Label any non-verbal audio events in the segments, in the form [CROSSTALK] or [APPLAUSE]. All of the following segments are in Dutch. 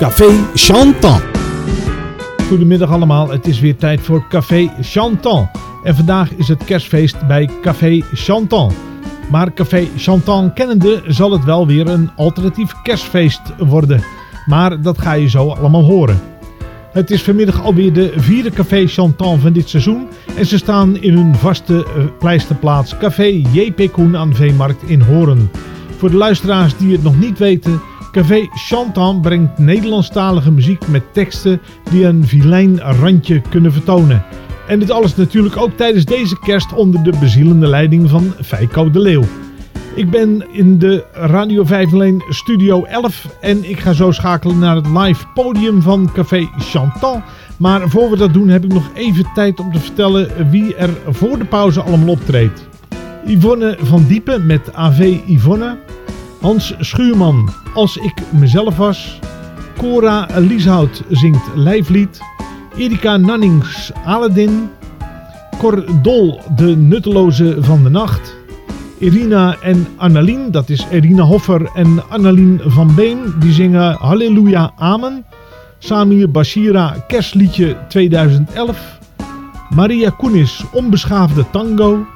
Café Chantal. Goedemiddag allemaal, het is weer tijd voor Café Chantal. En vandaag is het kerstfeest bij Café Chantal. Maar Café Chantal kennende zal het wel weer een alternatief kerstfeest worden. Maar dat ga je zo allemaal horen. Het is vanmiddag alweer de vierde Café Chantal van dit seizoen. En ze staan in hun vaste eh, pleisterplaats Café JP Koen aan Veemarkt in Horen. Voor de luisteraars die het nog niet weten, Café Chantal brengt Nederlandstalige muziek met teksten die een vilijn randje kunnen vertonen. En dit alles natuurlijk ook tijdens deze kerst onder de bezielende leiding van Feiko de Leeuw. Ik ben in de Radio 501 Studio 11 en ik ga zo schakelen naar het live podium van Café Chantal. Maar voor we dat doen heb ik nog even tijd om te vertellen wie er voor de pauze allemaal optreedt. Yvonne van Diepen met AV Yvonne. Hans Schuurman, Als ik mezelf was. Cora Lieshout zingt Lijflied. Erika Nannings, Aladdin. Cor Dol, De Nutteloze van de Nacht. Irina en Annalien, dat is Irina Hoffer en Annalien van Been, die zingen Halleluja Amen. Samir Bashira, Kerstliedje 2011. Maria Koenis, Onbeschaafde Tango.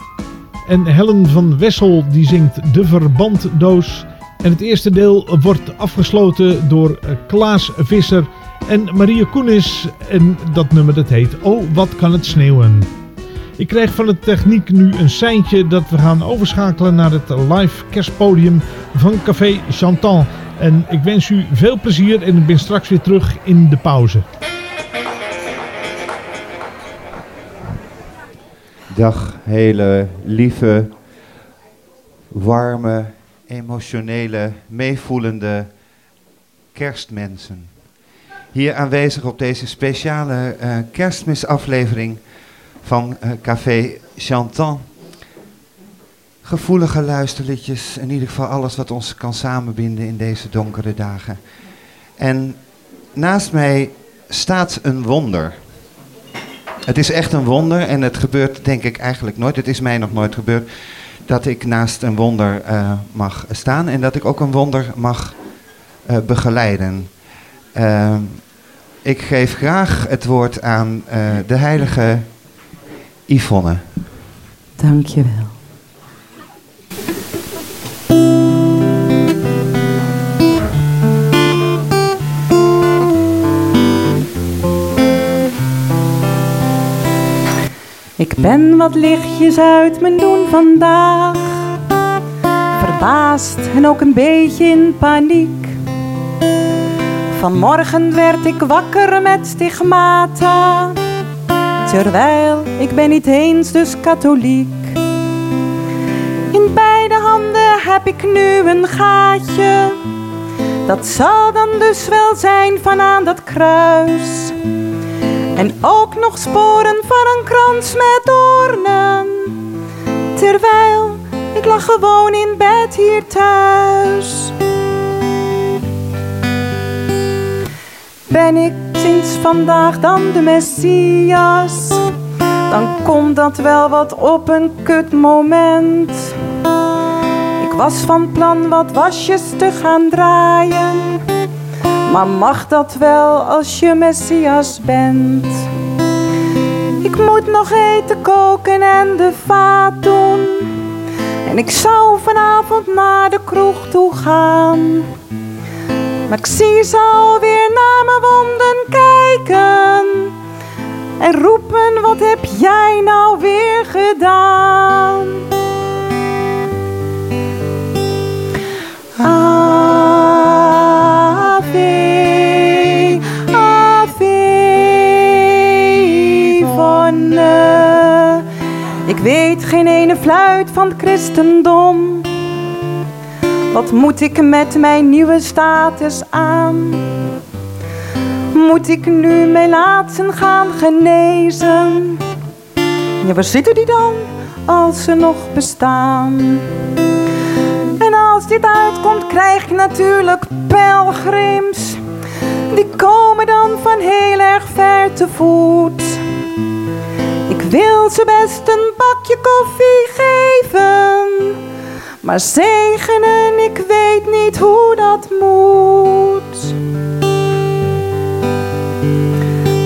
En Helen van Wessel die zingt De Verbanddoos. En het eerste deel wordt afgesloten door eh, Klaas Visser en Maria Koenis. En dat nummer dat heet Oh wat kan het sneeuwen. Ik krijg van de techniek nu een seintje dat we gaan overschakelen naar het live kerstpodium van Café Chantal. En ik wens u veel plezier en ik ben straks weer terug in de pauze. Dag hele lieve, warme, emotionele, meevoelende kerstmensen. Hier aanwezig op deze speciale eh, kerstmisaflevering van eh, Café Chantant. Gevoelige luisterliedjes, in ieder geval alles wat ons kan samenbinden in deze donkere dagen. En naast mij staat een wonder. Het is echt een wonder en het gebeurt denk ik eigenlijk nooit. Het is mij nog nooit gebeurd dat ik naast een wonder eh, mag staan en dat ik ook een wonder mag eh, begeleiden. Uh, ik geef graag het woord aan de heilige Yvonne. Dankjewel. Ik ben wat lichtjes uit mijn doen vandaag. Verbaasd en ook een beetje in paniek. Vanmorgen werd ik wakker met stigmata. Terwijl ik ben niet eens dus katholiek. In beide handen heb ik nu een gaatje. Dat zal dan dus wel zijn van aan dat kruis. En ook nog sporen van een krans met doornen. Terwijl ik lag gewoon in bed hier thuis. Ben ik sinds vandaag dan de Messias? Dan komt dat wel wat op een kut moment. Ik was van plan wat wasjes te gaan draaien. Maar mag dat wel als je Messias bent? Ik moet nog eten koken en de vaat doen. En ik zou vanavond naar de kroeg toe gaan. Maar ik zie ze alweer naar mijn wonden kijken. En roepen, wat heb jij nou weer gedaan? Ave, geen ene fluit van het christendom. Wat moet ik met mijn nieuwe status aan? Moet ik nu mijn laatsten gaan genezen? Ja, waar zitten die dan als ze nog bestaan? En als dit uitkomt, krijg je natuurlijk pelgrims. Die komen dan van heel erg ver te voet. Wil ze best een bakje koffie geven. Maar zegenen, ik weet niet hoe dat moet.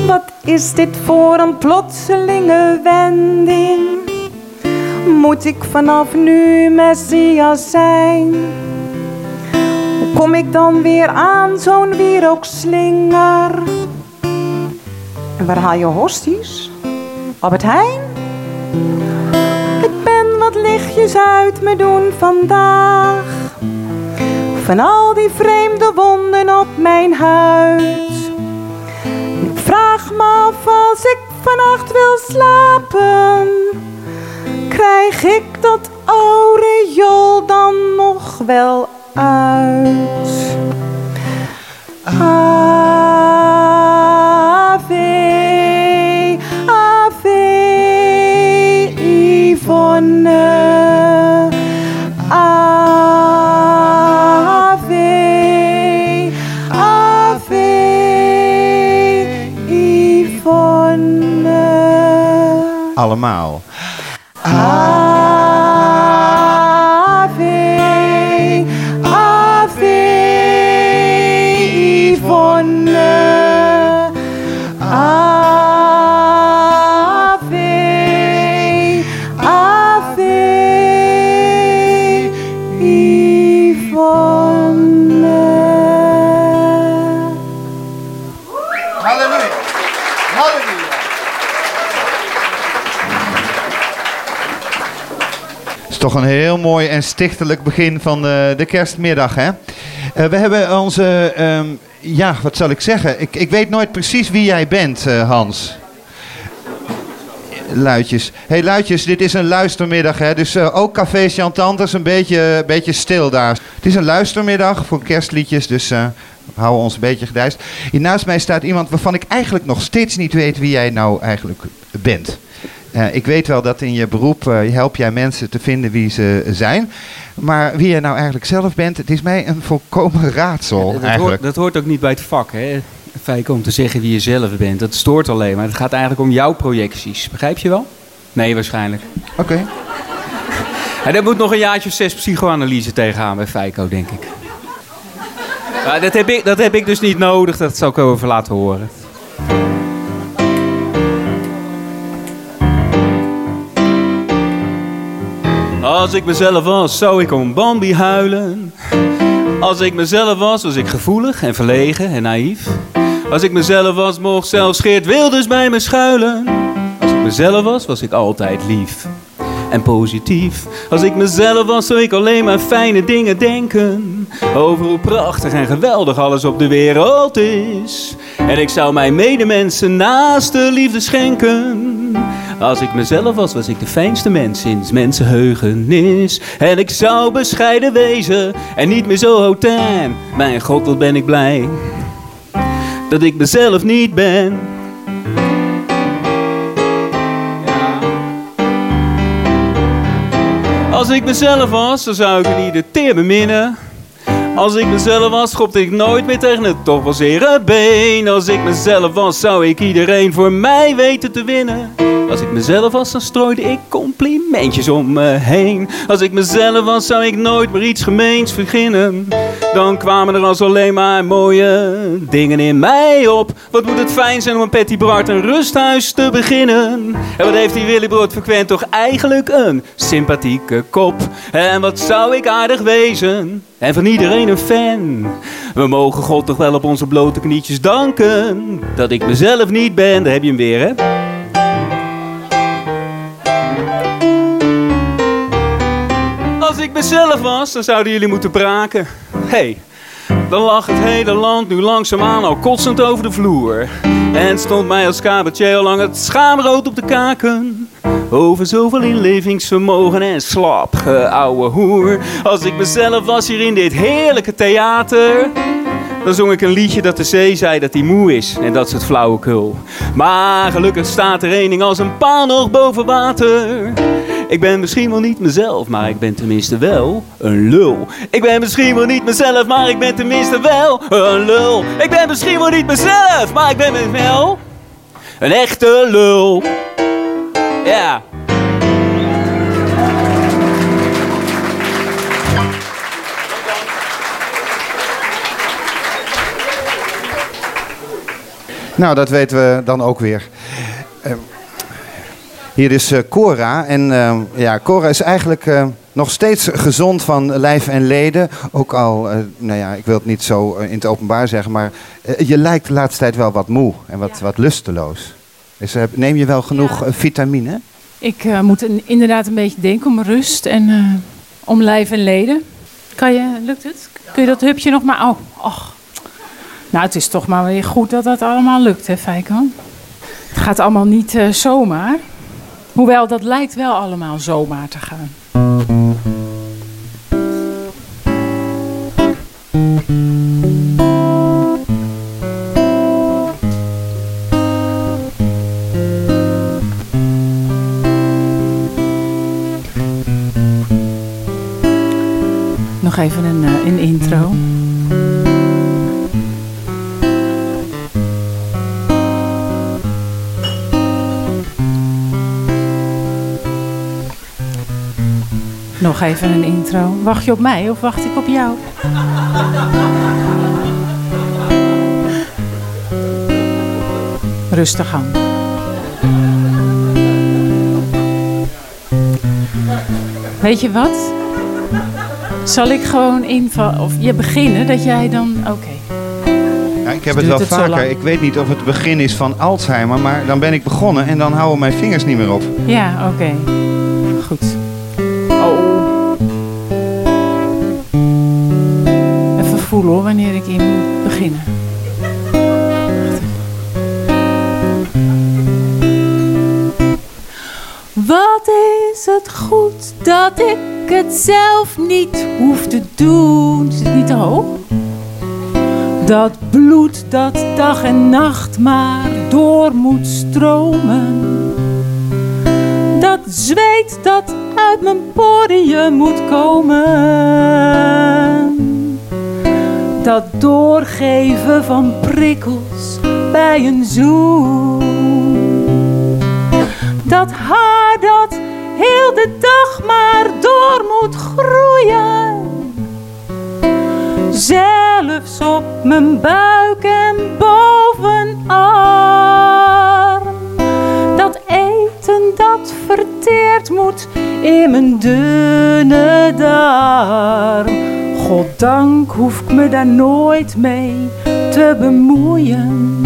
Wat is dit voor een plotselinge wending? Moet ik vanaf nu Messias zijn? Hoe kom ik dan weer aan zo'n wierookslinger? En waar haal je hosties? Albert Heijn? Ik ben wat lichtjes uit me doen vandaag. Van al die vreemde wonden op mijn huid. Ik vraag me af als ik vannacht wil slapen. Krijg ik dat aureool dan nog wel uit? Ave, Allemaal. Ave, toch een heel mooi en stichtelijk begin van de, de kerstmiddag, hè? Eh, we hebben onze, ehm, ja, wat zal ik zeggen? Ik, ik weet nooit precies wie jij bent, eh, Hans. Luidjes. hey, Luidjes, dit is een luistermiddag, hè? Dus eh, ook Café Chantant is een beetje, beetje stil daar. Het is een luistermiddag voor kerstliedjes, dus eh, we houden ons een beetje gedijst. Hier naast mij staat iemand waarvan ik eigenlijk nog steeds niet weet wie jij nou eigenlijk bent. Eh, ik weet wel dat in je beroep eh, help jij mensen te vinden wie ze zijn. Maar wie je nou eigenlijk zelf bent, het is mij een volkomen raadsel dat, hoort, eigenlijk. dat hoort ook niet bij het vak, hè? Om te zeggen wie je zelf bent. Dat stoort alleen maar. Het gaat eigenlijk om jouw projecties. Begrijp je wel? Nee, waarschijnlijk. Oké. Ja, daar moet nog een jaartje of zes psychoanalyse tegenaan bij Feiko, denk ik. Maar dat, heb ik. dat heb ik dus niet nodig. Dat zal ik over laten horen. Als ik mezelf was, zou ik om Bambi huilen. Als ik mezelf was, was ik gevoelig en verlegen en naïef. Als ik mezelf was, mocht zelfs Geert Wilders bij me schuilen. Als ik mezelf was, was ik altijd lief en positief. Als ik mezelf was, zou ik alleen maar fijne dingen denken. Over hoe prachtig en geweldig alles op de wereld is. En ik zou mijn medemensen naast de liefde schenken. Als ik mezelf was, was ik de fijnste mens sinds mensenheugenis. En ik zou bescheiden wezen en niet meer zo hotain. Mijn god, wat ben ik blij dat ik mezelf niet ben. Als ik mezelf was, dan zou ik een ieder teer beminnen. Als ik mezelf was, schopte ik nooit meer tegen het toch zere been. Als ik mezelf was, zou ik iedereen voor mij weten te winnen. Als ik mezelf was, dan strooide ik complimentjes om me heen. Als ik mezelf was, zou ik nooit meer iets gemeens beginnen. Dan kwamen er als alleen maar mooie dingen in mij op. Wat moet het fijn zijn om een Patty Bart een rusthuis te beginnen. En wat heeft die Willy Brood frequent toch eigenlijk een sympathieke kop. En wat zou ik aardig wezen. En van iedereen een fan. We mogen God toch wel op onze blote knietjes danken. Dat ik mezelf niet ben, daar heb je hem weer hè. Ik mezelf was, dan zouden jullie moeten braken. Hey, Dan lag het hele land nu langzaamaan al kotsend over de vloer. En stond mij als cabaretier al lang het schaamrood op de kaken. Over zoveel inlevingsvermogen en slap, ouwe hoer. Als ik mezelf was hier in dit heerlijke theater. Dan zong ik een liedje dat de zee zei dat hij moe is en dat is het flauwekul. Maar gelukkig staat er één ding als een paal nog boven water. Ik ben misschien wel niet mezelf, maar ik ben tenminste wel een lul. Ik ben misschien wel niet mezelf, maar ik ben tenminste wel een lul. Ik ben misschien wel niet mezelf, maar ik ben wel een echte lul. Ja. Nou, dat weten we dan ook weer. Hier is uh, Cora. En uh, ja, Cora is eigenlijk nog steeds gezond van lijf en leden. Ook al, nou ja, ik wil het niet zo in het openbaar zeggen, maar je lijkt de laatste tijd wel wat moe en wat, ja. wat lusteloos. Dus neem je wel genoeg ja. vitamine? Ik moet een, inderdaad een beetje denken om rust en om lijf en leden. Kan je, lukt het? Kun je dat hupje nog maar... Oh, och. Nou, het is toch maar weer goed dat dat allemaal lukt, hè, Feiko? Het gaat allemaal niet uh, zomaar. Hoewel, dat lijkt wel allemaal zomaar te gaan. Nog even een intro. Wacht je op mij of wacht ik op jou? Rustig aan. Weet je wat? Zal ik gewoon invallen? Of je beginnen dat jij dan. Oké. Okay. Ja, ik heb het wel het vaker. Ik weet niet of het begin is van Alzheimer, maar dan ben ik begonnen en dan houden mijn vingers niet meer op. Ja, oké. Okay. Ik in moet beginnen. Wat is het goed dat ik het zelf niet hoef te doen? Is het niet te hoog? Dat bloed dat dag en nacht maar door moet stromen. Dat zweet dat uit mijn poriën moet komen doorgeven van prikkels bij een zoen. Dat haar dat heel de dag maar door moet groeien. Zelfs op mijn buik en bovenarm. Dat eten dat verteerd moet in mijn dunne darm Goddank hoef ik me daar nooit mee te bemoeien.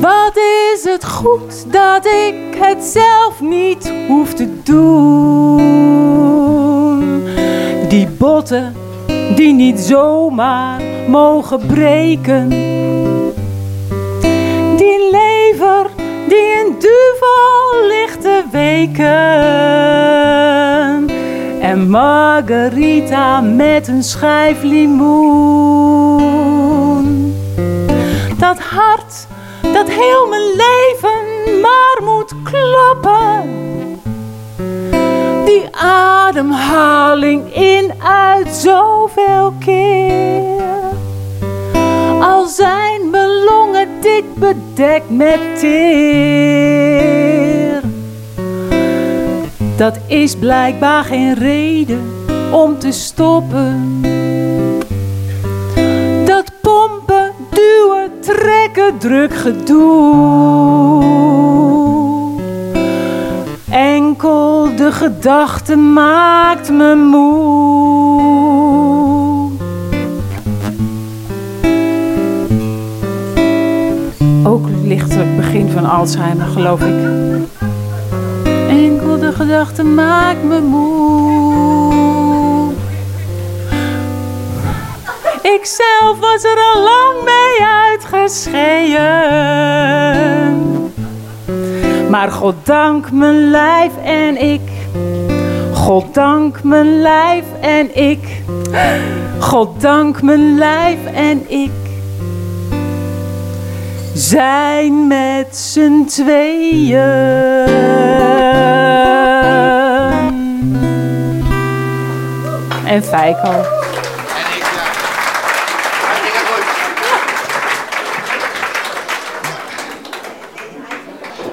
Wat is het goed dat ik het zelf niet hoef te doen? Die botten die niet zomaar mogen breken. Die lever die in duvel ligt te weken. En Margarita met een schijf limoen. Dat hart dat heel mijn leven maar moet kloppen ademhaling in uit zoveel keer. Al zijn mijn longen dik bedekt met teer. Dat is blijkbaar geen reden om te stoppen. Dat pompen, duwen, trekken, druk gedoe. Enkel de gedachte maakt me moe. Ook lichtelijk begin van Alzheimer, geloof ik. Enkel de gedachte maakt me moe. Ikzelf was er al lang mee uitgeschreven. Maar goddank mijn lijf en ik Goddank mijn lijf en ik. Goddank mijn lijf en ik. Zijn met z'n tweeën. En Feiko.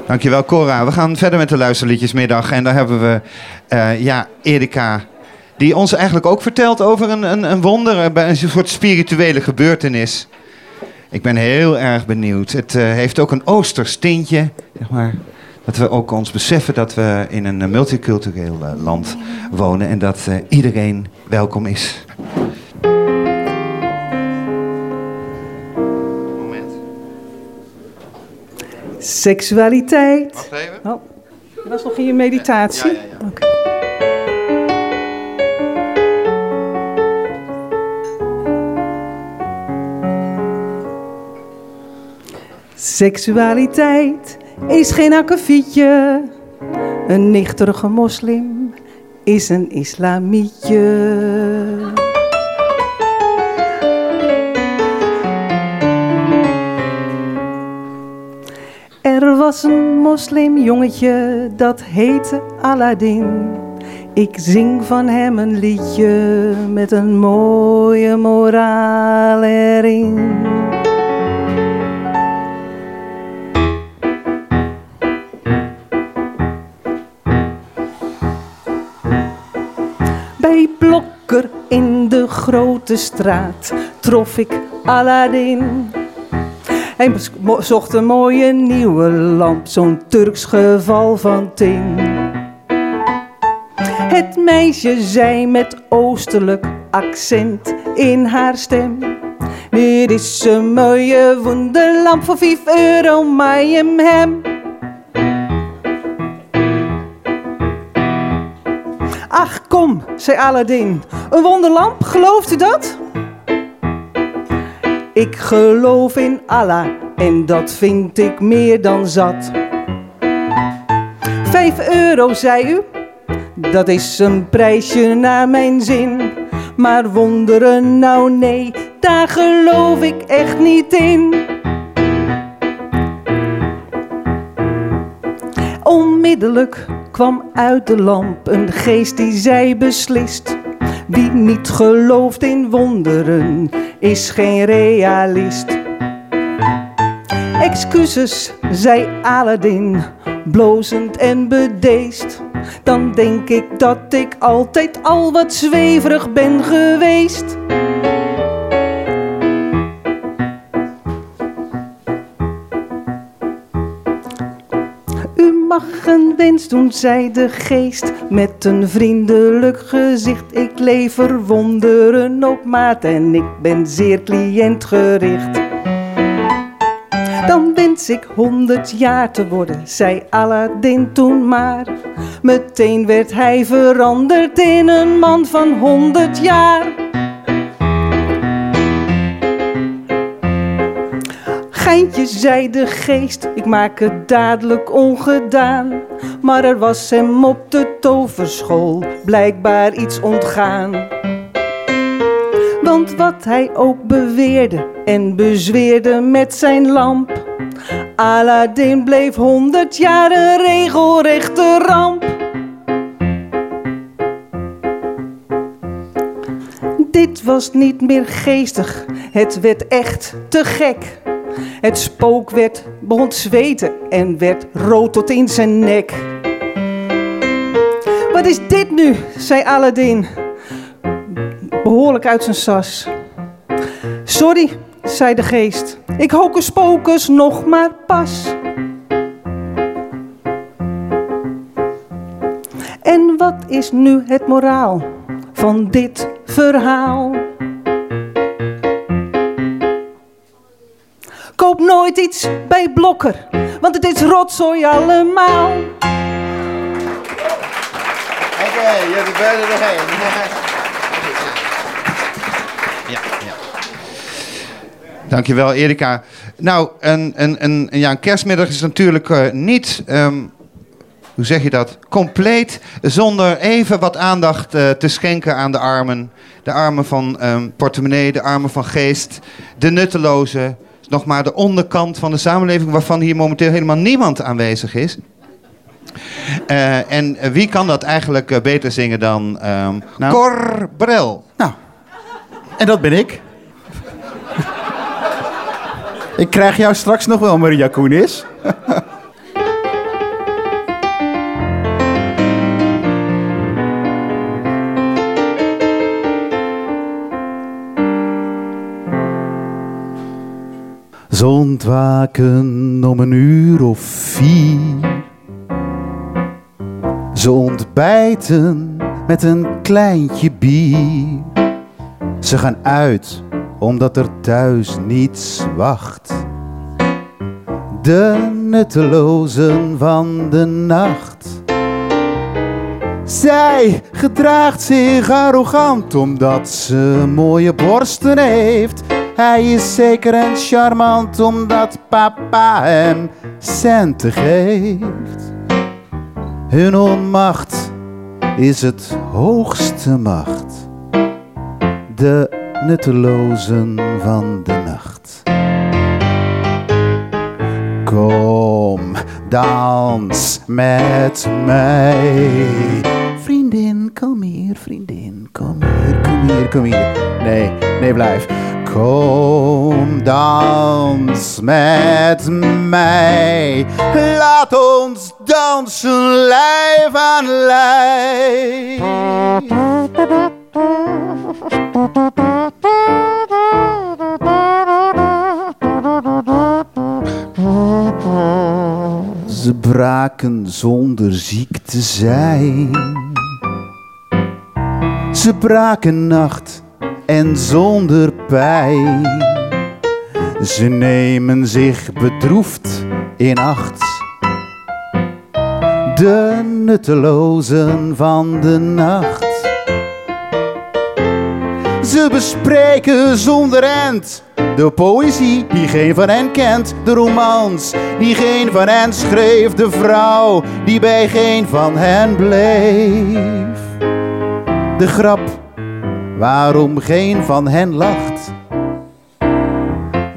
Dankjewel Cora. We gaan verder met de luisterliedjesmiddag. En daar hebben we eh, ja, Erika. Die ons eigenlijk ook vertelt over een, een, een wonder. eh, Een soort spirituele gebeurtenis. Ik ben heel erg benieuwd. Het eh, heeft ook een oosters tintje. Zeg maar, dat we ook ons beseffen dat we in een multicultureel land wonen. En dat iedereen welkom is. Seksualiteit. Oh, je was nog in je meditatie? Oké. Seksualiteit is geen akkefietje. Een nichterige moslim is een islamietje. Was een moslimjongetje dat heette Aladdin. Ik zing van hem een liedje met een mooie moraal erin. Bij Blokker in de grote straat trof ik Aladdin. Hij zocht een mooie nieuwe lamp, zo'n Turks geval van tin. Het meisje zei met oostelijk accent in haar stem. Dit is een mooie wonderlamp voor 5 euro, maar je hem. Ach kom, zei Aladdin, een wonderlamp, gelooft u dat? Ik geloof in Allah en dat vind ik meer dan zat. Vijf euro, zei u? Dat is een prijsje naar mijn zin. Maar wonderen, nou nee, daar geloof ik echt niet in. Onmiddellijk kwam uit de lamp een geest die zei beslist. Wie niet gelooft in wonderen is geen realist. Excuses, zei Aladdin, blozend en bedeesd. Dan denk ik dat ik altijd al wat zweverig ben geweest. Mag een wens doen, zei de geest met een vriendelijk gezicht. Ik lever wonderen op maat en ik ben zeer cliëntgericht. Dan wens ik honderd jaar te worden, zei Aladdin toen maar. Meteen werd hij veranderd in een man van honderd jaar. Geintje, zei de geest, ik maak het dadelijk ongedaan. Maar er was hem op de toverschool blijkbaar iets ontgaan. Want wat hij ook beweerde en bezweerde met zijn lamp. Aladdin bleef honderd jaar een regelrechte ramp. Dit was niet meer geestig, het werd echt te gek. Het spook werd, begon te zweten en werd rood tot in zijn nek. Wat is dit nu? zei Aladdin, behoorlijk uit zijn sas. Sorry, zei de geest, ik hocus pocus nog maar pas. En wat is nu het moraal van dit verhaal? Koop nooit iets bij Blokker, want het is rotzooi allemaal. Oké, je hebt er bijna doorheen. Ja, ja. Dankjewel, Erika. Nou, een, een, een, ja, een kerstmiddag is natuurlijk eh, niet, ehm, hoe zeg je dat, compleet zonder even wat aandacht eh, te schenken aan de armen. De armen van ehm, portemonnee, de armen van geest, de nuttelozen. Nog maar de onderkant van de samenleving waarvan hier momenteel helemaal niemand aanwezig is. Eh, en wie kan dat eigenlijk eh, beter zingen dan ehm Nou. Cor Brel? Nou, en dat ben ik. ik krijg jou straks nog wel, Maria Koenis. [LAUGHS] Ze ontwaken om een uur of vier. Ze ontbijten met een kleintje bier. Ze gaan uit omdat er thuis niets wacht. De nuttelozen van de nacht. Zij gedraagt zich arrogant omdat ze mooie borsten heeft. Hij is zeker en charmant omdat papa hem centen geeft. Hun onmacht is het hoogste macht. De nuttelozen van de nacht. Kom, dans met mij. Kom hier, vriendin, kom hier, kom hier, kom hier. Nee, nee, blijf. Kom, dans met mij. Laat ons dansen, lijf aan lijf. Ze braken zonder ziek te zijn. Ze braken nacht en zonder pijn. Ze nemen zich bedroefd in acht. De nuttelozen van de nacht. Ze bespreken zonder end de poëzie die geen van hen kent, de romans die geen van hen schreef, de vrouw die bij geen van hen bleef. De grap waarom geen van hen lacht.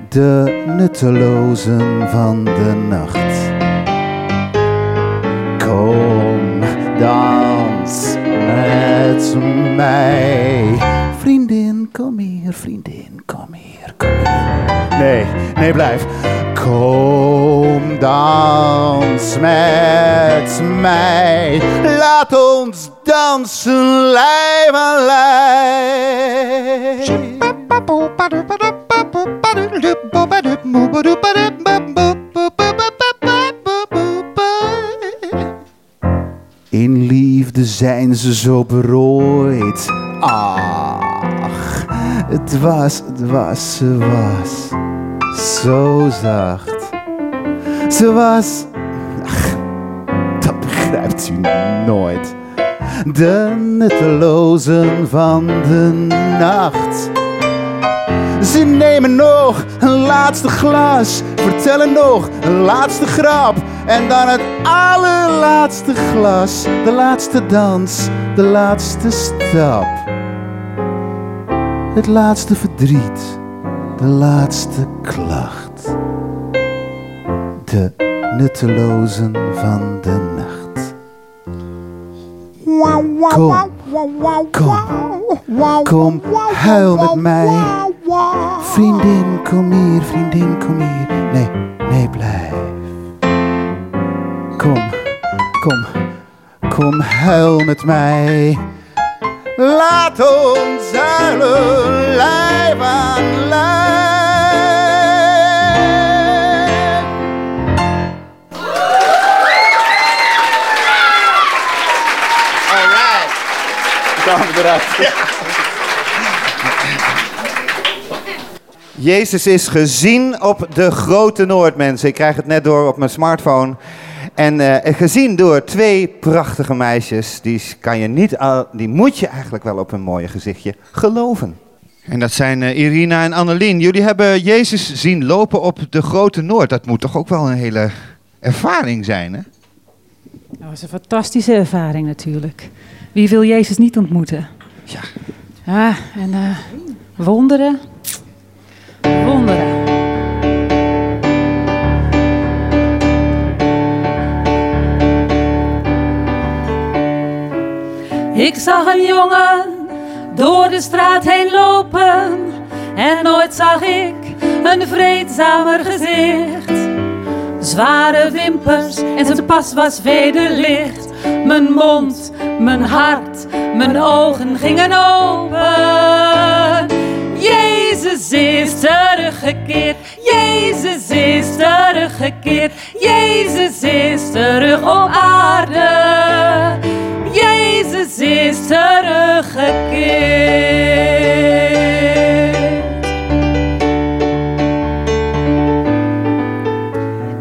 De nuttelozen van de nacht. Kom, dans met mij. Vriendin, kom hier, vriendin, kom hier, kom hier. Nee, nee, blijf. Kom, dans met mij. Laat ons dansen, lijf aan. In liefde zijn ze zo berooid. Ach, het was, het was, ze was zo zacht. Ze was, ach, dat begrijpt u nooit. De nuttelozen van de nacht. Ze nemen nog een laatste glas, vertellen nog een laatste grap. En dan het allerlaatste glas, de laatste dans, de laatste stap. Het laatste verdriet, de laatste klacht. De nuttelozen van de nacht. Kom, kom, kom, huil met mij. Vriendin, kom hier, vriendin, kom hier. Nee, nee, blijf. Kom, kom, kom, huil met mij. Laat ons huilen, lijf aan lijf. Gaan we eruit. Jezus is gezien op de Grote Noord, mensen. Ik krijg het net door op mijn smartphone. En eh, gezien door twee prachtige meisjes. Die, kan je niet al, die moet je eigenlijk wel op hun mooie gezichtje geloven. En dat zijn eh, Irina en Annelien. Jullie hebben Jezus zien lopen op de Grote Noord. Dat moet toch ook wel een hele ervaring zijn, hè? Dat was een fantastische ervaring natuurlijk. Wie wil Jezus niet ontmoeten? Ja. Ja, en eh, wonderen. Wonderen. Ik zag een jongen door de straat heen lopen. En nooit zag ik een vreedzamer gezicht. Zware wimpers en zijn pas was wederlicht. Mijn mond, mijn hart, mijn ogen gingen open. Jezus is teruggekeerd, Jezus is teruggekeerd, Jezus is terug op aarde. Is teruggekeerd.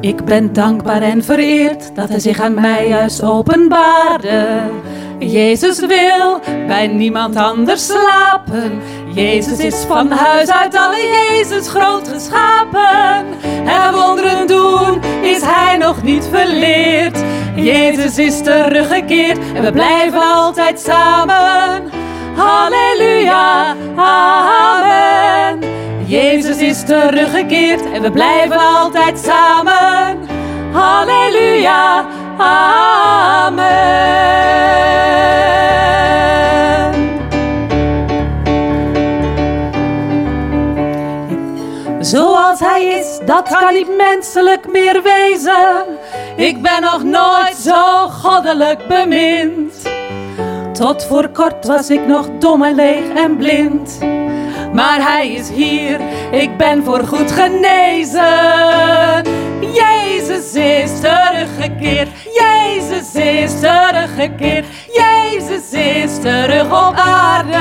Ik ben dankbaar en vereerd dat hij zich aan mij juist openbaarde. Jezus wil bij niemand anders slapen. Jezus is van huis uit alle Jezus groot geschapen. En wonderen doen is hij nog niet verleerd. Jezus is teruggekeerd en we blijven altijd samen. Halleluja, amen. Jezus is teruggekeerd en we blijven altijd samen. Halleluja, amen. Zoals hij is, dat kan niet menselijk meer wezen. Ik ben nog nooit zo goddelijk bemind. Tot voor kort was ik nog dom en leeg en blind. Maar hij is hier, ik ben voorgoed genezen. Jezus is teruggekeerd, Jezus is teruggekeerd, Jezus is terug op aarde.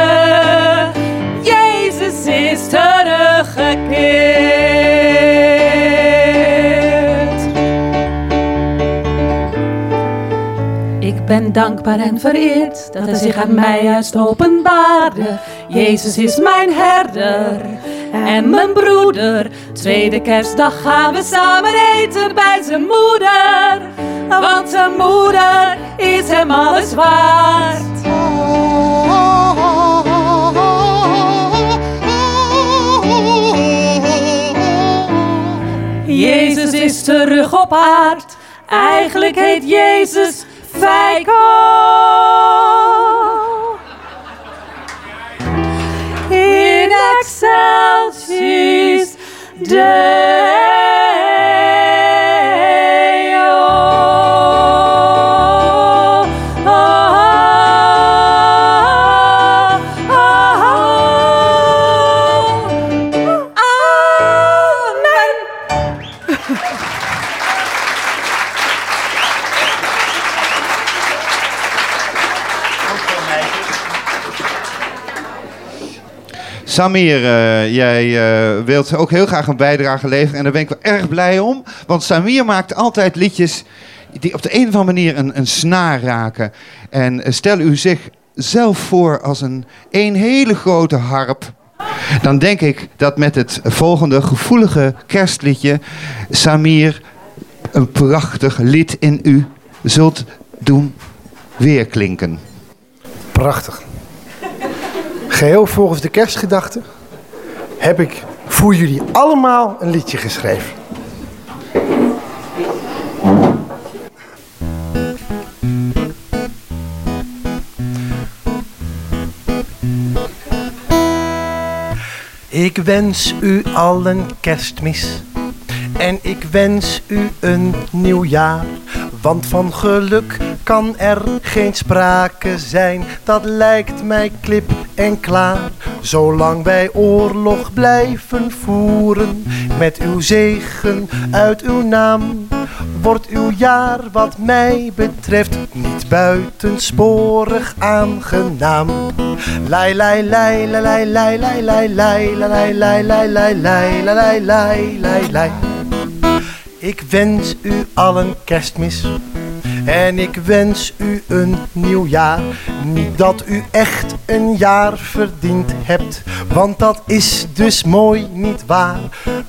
Jezus is teruggekeerd. Ben dankbaar en vereerd dat hij zich aan mij juist openbaarde. Jezus is mijn herder en mijn broeder. Tweede kerstdag gaan we samen eten bij zijn moeder. Want zijn moeder is hem alles waard. Jezus is terug op aard. Eigenlijk heet Jezus Feiko. In excelsis Deo. Samir, eh, jij eh, wilt ook heel graag een bijdrage leveren en daar ben ik wel erg blij om. Want Samir maakt altijd liedjes die op de een of andere manier een, een snaar raken. En eh, stel u zich zelf voor als een, een hele grote harp. Dan denk ik dat met het volgende gevoelige kerstliedje Samir een prachtig lied in u zult doen weerklinken. Prachtig. Geheel volgens de kerstgedachte heb ik voor jullie allemaal een liedje geschreven. Ik wens u allen kerstmis. En ik wens u een nieuw jaar. Want van geluk kan er geen sprake zijn. Dat lijkt mij klip en klaar. Zolang wij oorlog blijven voeren. Met uw zegen uit uw naam. wordt uw jaar wat mij betreft niet buitensporig aangenaam. Lei lei lei lei lei lei lei lei lei lei lei lei lei lei lei lei lei Ik wens u allen kerstmis en ik wens u een nieuw jaar. Niet dat u echt een jaar verdiend hebt, want dat is dus mooi niet waar.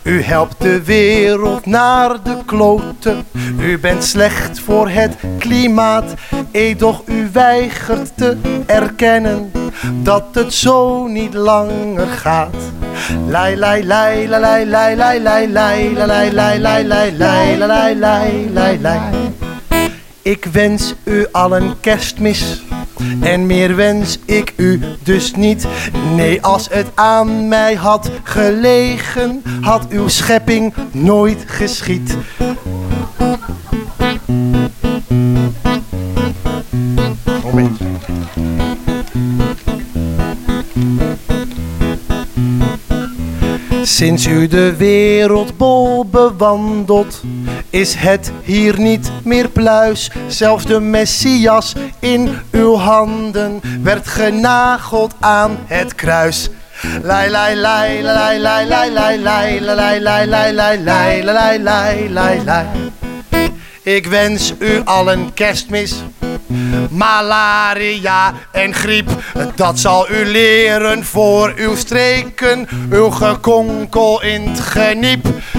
U helpt de wereld naar de kloten. U bent slecht voor het klimaat, edoch u weigert te erkennen dat het zo niet langer gaat. Lei lei lei lei lei lei lei lei lei lei lei lei lei lei lei lei lei ik wens u allen kerstmis. En meer wens ik u dus niet. Nee, als het aan mij had gelegen, had uw schepping nooit geschied. Sinds u de wereldbol bewandelt, is het hier niet meer pluis. Zelfs de Messias in uw handen werd genageld aan het kruis. Lei lei lei lei lei lei lei lei lei lei lei lei lei lei lei lei lei Ik wens u allen kerstmis Malaria en griep, dat zal u leren voor uw streken, uw gekonkel in het geniep.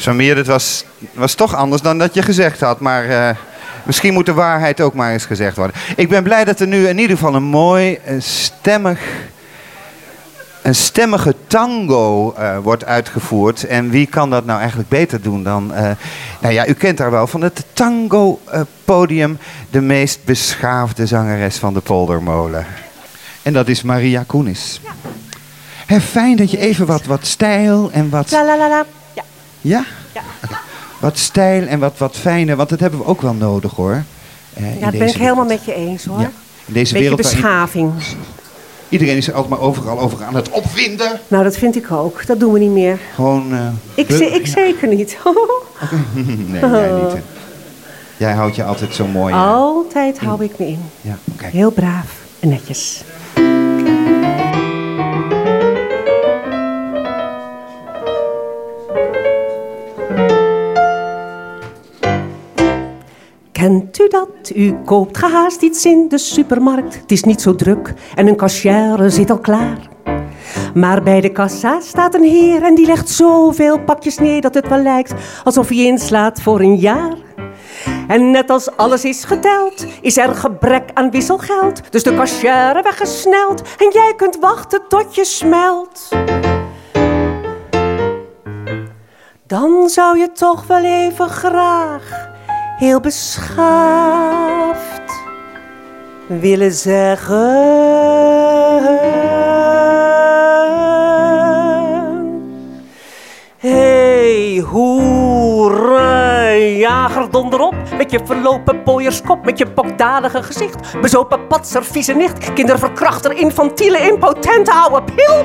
Samir, het was, was toch anders dan dat je gezegd had. Maar uh, misschien moet de waarheid ook maar eens gezegd worden. Ik ben blij dat er nu in ieder geval een mooi, een stemmig, een stemmige tango uh, wordt uitgevoerd. En wie kan dat nou eigenlijk beter doen dan... Uh, nou ja, u kent haar wel van het tango-podium. de meest beschaafde zangeres van de Poldermolen. En dat is Maria Koenis. Ja. Fijn dat je even wat, wat stijl en wat... La la la la. Ja. Wat stijl en wat, wat fijne, want dat hebben we ook wel nodig hoor. Uh, ja, dat ben ik helemaal met je eens hoor. Ja. In deze Beetje wereld beschaving. Iedereen is er altijd maar overal over aan het opwinden. Nou, dat vind ik ook. Dat doen we niet meer. Gewoon... Uh, ik, ik ja. zeker niet. [LAUGHS] [LAUGHS] nee, jij niet. Hè. Jij houdt je altijd zo mooi. Altijd in. hou ik me in. Ja, okay. Heel braaf en netjes. Kent u dat? U koopt gehaast iets in de supermarkt. Het is niet zo druk en een cashier zit al klaar. Maar bij de kassa staat een heer en die legt zoveel pakjes neer dat het wel lijkt alsof hij inslaat voor een jaar. En net als alles is geteld, is er gebrek aan wisselgeld. Dus de cashier weggesneld en jij kunt wachten tot je smelt. Dan zou je toch wel even graag heel beschaafd willen zeggen. Hey, hoere, jager donderop, met je verlopen pooierskop, met je pokdalige gezicht, bezopen patser, vieze nicht, kinderverkrachter, infantiele, impotente oude pil.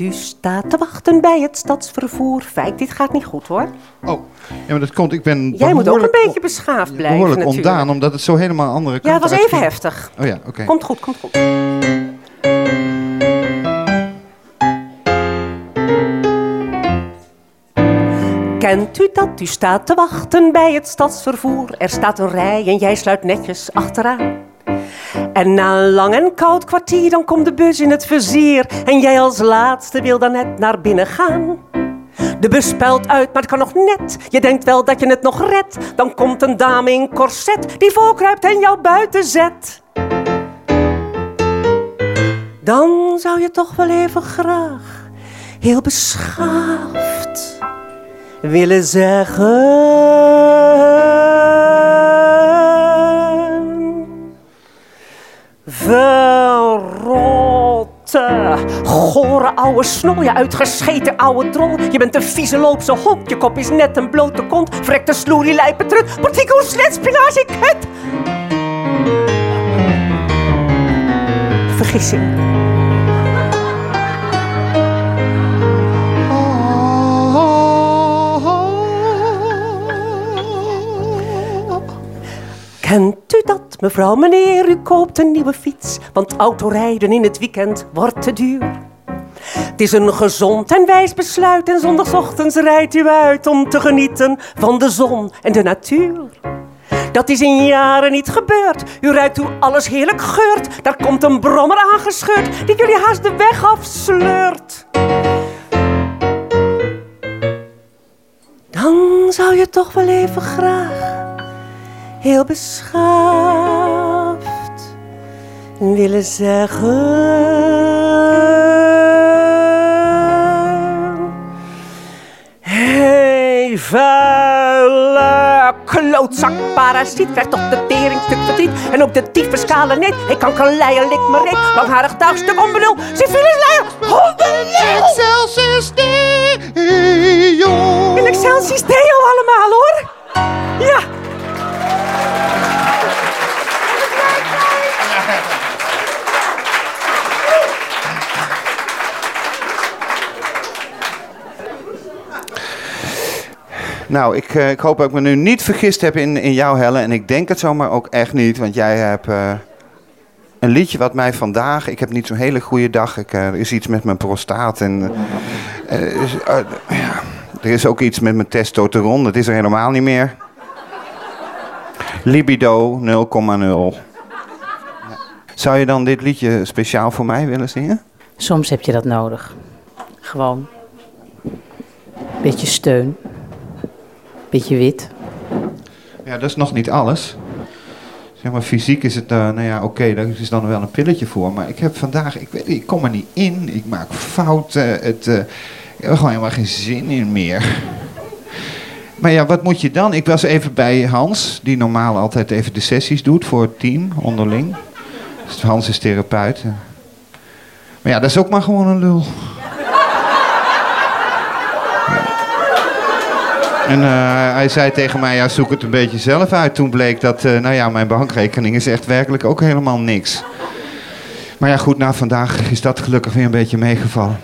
U staat te wachten bij het stadsvervoer. Feit, dit gaat niet goed hoor. Oh, ja, maar dat komt. Ik ben. Jij moet ook een beetje beschaafd blijven. Behoorlijk natuurlijk. ontdaan, omdat het zo helemaal andere kant Ja, het was even heftig. Oh ja, oké. Okay. Komt goed, komt goed. Kent u dat? U staat te wachten bij het stadsvervoer. Er staat een rij en jij sluit netjes achteraan. En na een lang en koud kwartier, dan komt de bus in het vizier. En jij als laatste wil dan net naar binnen gaan. De bus pijlt uit, maar het kan nog net. Je denkt wel dat je het nog redt. Dan komt een dame in corset die voorkruipt en jou buiten zet. Dan zou je toch wel even graag heel beschaafd willen zeggen. Verrotte, gore ouwe snol, je uitgescheten ouwe drol. Je bent een vieze loopse hond, je kop is net een blote kont. Vrekte sloerie, lijpe trut, portico, slet, spinazie, kut. Vergissing. Kent u dat, mevrouw, meneer? U koopt een nieuwe fiets, want autorijden in het weekend wordt te duur. Het is een gezond en wijs besluit en zondagochtends rijdt u uit om te genieten van de zon en de natuur. Dat is in jaren niet gebeurd. U ruikt hoe alles heerlijk geurt. Daar komt een brommer aangescheurd die jullie haast de weg afsleurt. Dan zou je toch wel even graag heel beschaafd willen zeggen. Hey, vuile klootzak, parasiet, werd op de tering stuk verdriet. En ook de tyfuskale net, ik kan kaleien, lik me reet. Langharig tuigstuk, onbenul, syfilis, leier, hondenlul. Excelsius Deo. In Excelsius Deo allemaal, hoor. Ja. Nou, ik, eh, ik hoop dat ik me nu niet vergist heb in, in jou, Helle. En ik denk het zomaar ook echt niet, want jij hebt eh, een liedje wat mij vandaag... Ik heb niet zo'n hele goede dag. Ik, eh, er is iets met mijn prostaat en... is, ja, er is ook iets met mijn testosteron. Dat is er helemaal niet meer. Libido 0,0. Zou je dan dit liedje speciaal voor mij willen zingen? Soms heb je dat nodig. Gewoon. Beetje steun. Beetje wit. Ja, dat is nog niet alles. Zeg maar, fysiek is het, eh, nou ja, oké, daar is dan wel een pilletje voor. Maar ik heb vandaag, ik weet niet, ik kom er niet in. Ik maak fouten. Het, eh, ik heb er gewoon helemaal geen zin in meer. Maar ja, wat moet je dan? Ik was even bij Hans, die normaal altijd even de sessies doet voor het team, onderling. Dus Hans is therapeut. Maar ja, dat is ook maar gewoon een lul. En eh, hij zei tegen mij, ja, zoek het een beetje zelf uit. Toen bleek dat, eh, nou ja, mijn bankrekening is echt werkelijk ook helemaal niks. Maar ja, goed, na vandaag is dat gelukkig weer een beetje meegevallen.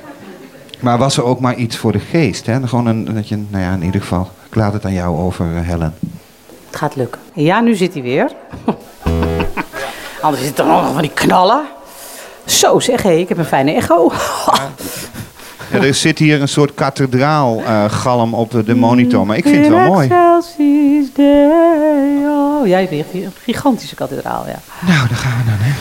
Maar was er ook maar iets voor de geest, hè? Gewoon een, dat je, nou ja, in ieder geval, ik laat het aan jou over, eh, Helen. Het gaat lukken. Ja, nu zit hij weer. [LAUGHS] Anders is het toch nog van die knallen. Zo zeg, hé, ik heb een fijne echo. [LAUGHS] Ja, er zit hier een soort kathedraal eh, galm op de monitor, maar ik vind het wel mooi. Deo. Jij hebt weer een gigantische kathedraal, ja. Nou, daar gaan we dan, hè.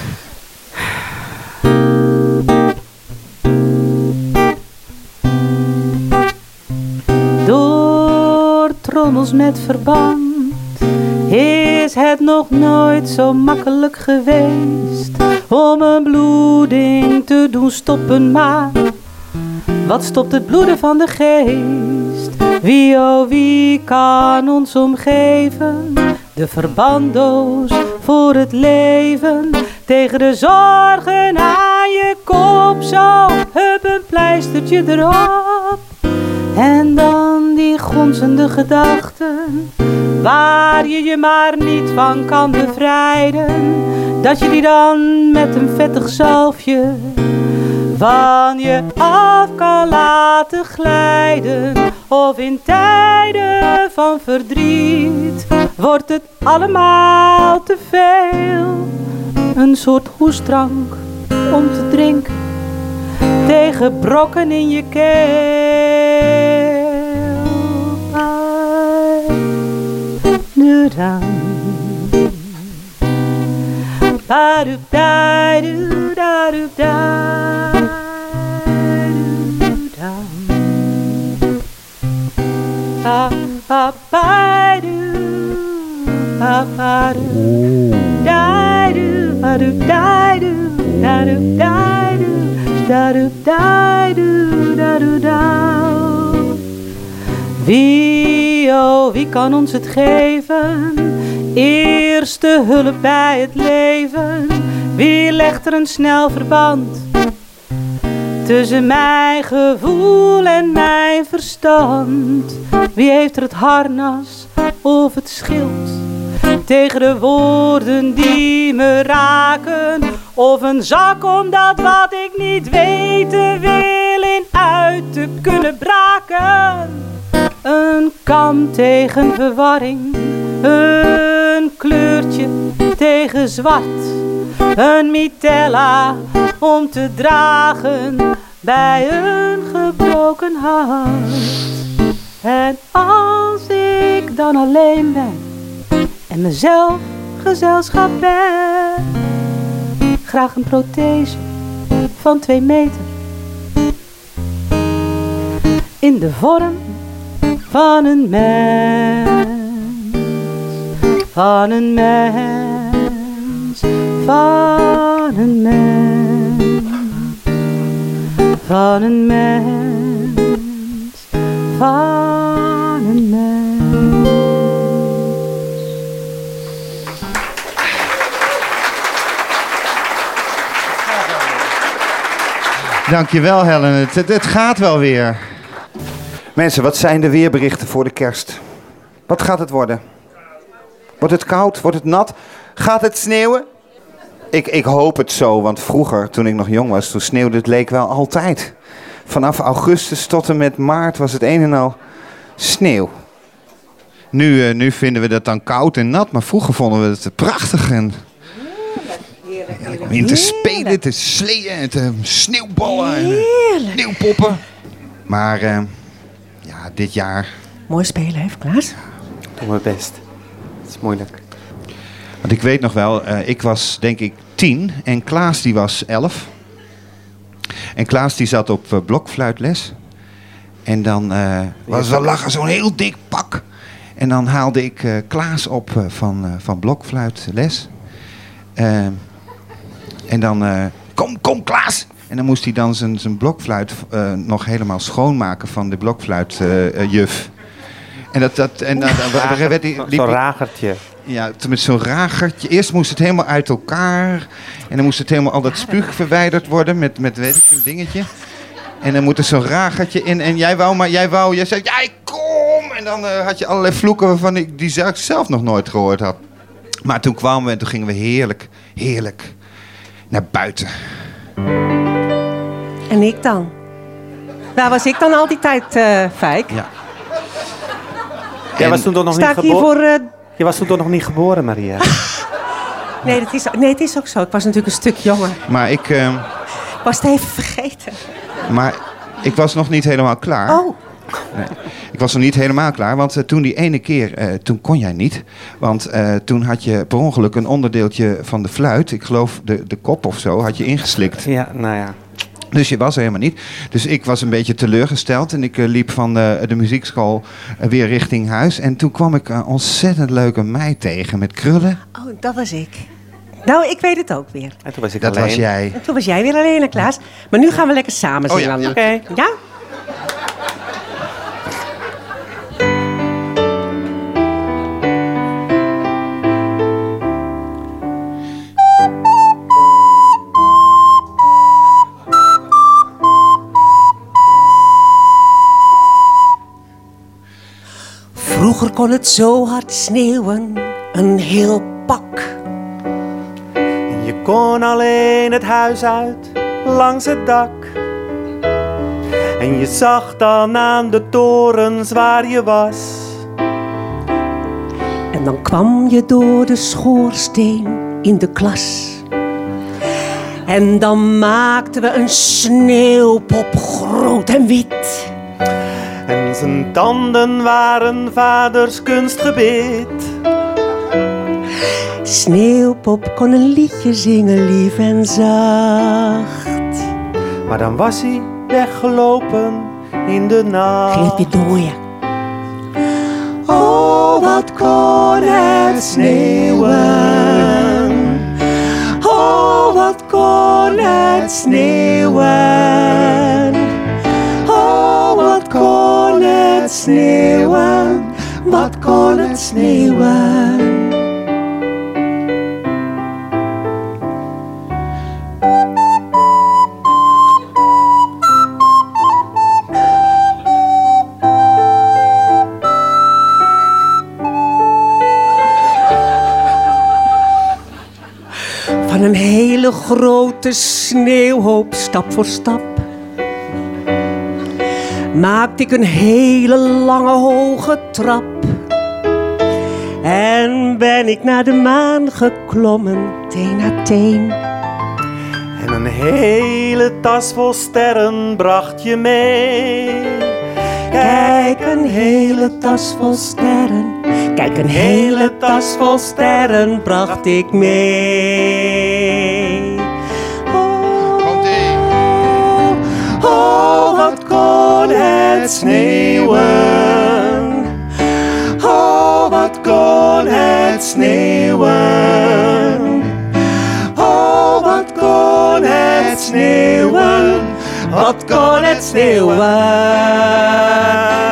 Met verband is het nog nooit zo makkelijk geweest om een bloeding te doen stoppen, maar wat stopt het bloeden van de geest? Wie oh wie kan ons omgeven? De verbando's voor het leven tegen de zorgen aan je kop zo hup een pleistertje erop. En dan die gonzende gedachten, waar je je maar niet van kan bevrijden. Dat je die dan met een vettig zalfje van je af kan laten glijden. Of in tijden van verdriet wordt het allemaal te veel. Een soort hoestdrank om te drinken tegen brokken in je keel. Ba-do-dam. Ba-do-da-do-da-do-da. ba ba ba do ba ba do da do ba do da do da do da do da do da do da do da Wie, oh, wie kan ons het geven? Eerste hulp bij het leven. Wie legt er een snel verband tussen mijn gevoel en mijn verstand? Wie heeft er het harnas of het schild tegen de woorden die me raken? Of een zak om dat wat ik niet weten wil Een kam tegen verwarring, een kleurtje tegen zwart, een mitella om te dragen bij een gebroken hart. En als ik dan alleen ben en mezelf gezelschap ben, graag een prothese van twee meter in de vorm van een mens, van een mens, van een mens, van een mens, van een mens. Dankjewel Helen, het, het, gaat wel weer. Mensen, wat zijn de weerberichten voor de kerst? Wat gaat het worden? Wordt het koud? Wordt het nat? Gaat het sneeuwen? Ik, ik hoop het zo, want vroeger, toen ik nog jong was, toen sneeuwde het leek wel altijd. Vanaf augustus tot en met maart was het een en al sneeuw. Nu, eh, nu vinden we dat dan koud en nat, maar vroeger vonden we het prachtig en Heerlijk om in te spelen, te sleeën en te sneeuwballen en sneeuwpoppen. Maar eh, ja, dit jaar... Mooi spelen, hè, Klaas? Doe mijn best. Het is moeilijk. Want ik weet nog wel, eh, ik was denk ik tien en Klaas die was elf. En Klaas die zat op eh, blokfluitles. En dan eh, was er lag er zo'n heel dik pak. En dan haalde ik eh, Klaas op van, eh, van blokfluitles. En dan, eh, kom, kom Klaas! En dan moest hij dan zijn, zijn blokfluit eh, nog helemaal schoonmaken van de blokfluitjuf. en dat, dat, en Rager- werd hij, Zo'n ragertje. ja, met zo'n ragertje. Eerst moest het helemaal uit elkaar. En dan moest het helemaal al dat spuug verwijderd worden met, met weet ik, een dingetje. En dan moet er zo'n ragertje in. En jij wou, maar jij wou, jij zei, ja, ik kom. En dan eh, had je allerlei vloeken waarvan ik die zelf nog nooit gehoord had. Maar toen kwamen we en toen gingen we heerlijk, heerlijk naar buiten. En ik dan? Waar was ik dan al die tijd, eh Fijk? Ja. Jij was toen toch nog niet hier geboren? voor... eh, Je was toen toch nog niet geboren, Maria? [LAUGHS] nee, dat is, nee, het is ook zo. Ik was natuurlijk een stuk jonger. Maar ik, eh, Ik was het even vergeten. maar ik was nog niet helemaal klaar. Oh, Nee, ik was nog niet helemaal klaar, want eh, toen die ene keer, eh, toen kon jij niet. Want eh, toen had je per ongeluk een onderdeeltje van de fluit, ik geloof de, de kop of zo, had je ingeslikt. Ja, nou ja. Dus je was er helemaal niet. Dus ik was een beetje teleurgesteld en ik eh, liep van de, de muziekschool eh, weer richting huis. En toen kwam ik een ontzettend leuke meid tegen met krullen. oh, dat was ik. Nou, ik weet het ook weer. En toen was ik Dat alleen. was jij. En toen was jij weer alleen, Klaas. Maar nu gaan we lekker samen Oh, zingen. ja, ja. Oké. Ja? Vroeger kon het zo hard sneeuwen, een heel pak. Je kon alleen het huis uit, langs het dak. En je zag dan aan de torens waar je was. En dan kwam je door de schoorsteen in de klas. En dan maakten we een sneeuwpop groot en wit. En zijn tanden waren vaders kunstgebit. Sneeuwpop kon een liedje zingen, lief en zacht. Maar dan was hij weggelopen in de nacht. Door je. wat kon het sneeuwen. Oh, wat kon het sneeuwen. Het sneeuwen. Wat kon het sneeuwen. Van een hele grote sneeuwhoop, stap voor stap. Maakte ik een hele lange hoge trap. En ben ik naar de maan geklommen, teen na teen. En een hele tas vol sterren bracht je mee. Kijk, een hele tas vol sterren. Kijk, een hele tas vol sterren bracht ik mee. Het sneeuwen. Oh, wat kon het sneeuwen. Oh, wat kon het sneeuwen. Wat kon het sneeuwen.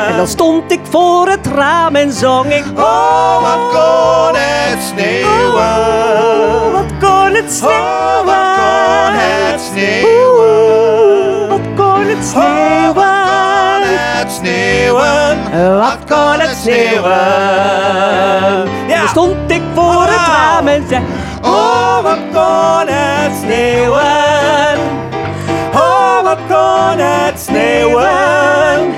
En dan stond ik voor het raam en zong ik. Oh, wat kon het sneeuwen. Oh, wat kon het sneeuwen. wat kon het sneeuwen. Wat kon het sneeuwen. Wat kon het sneeuwen. Ja. Dan stond ik voor het raam en zei. Oh, wat kon het sneeuwen. Oh, wat kon het sneeuwen.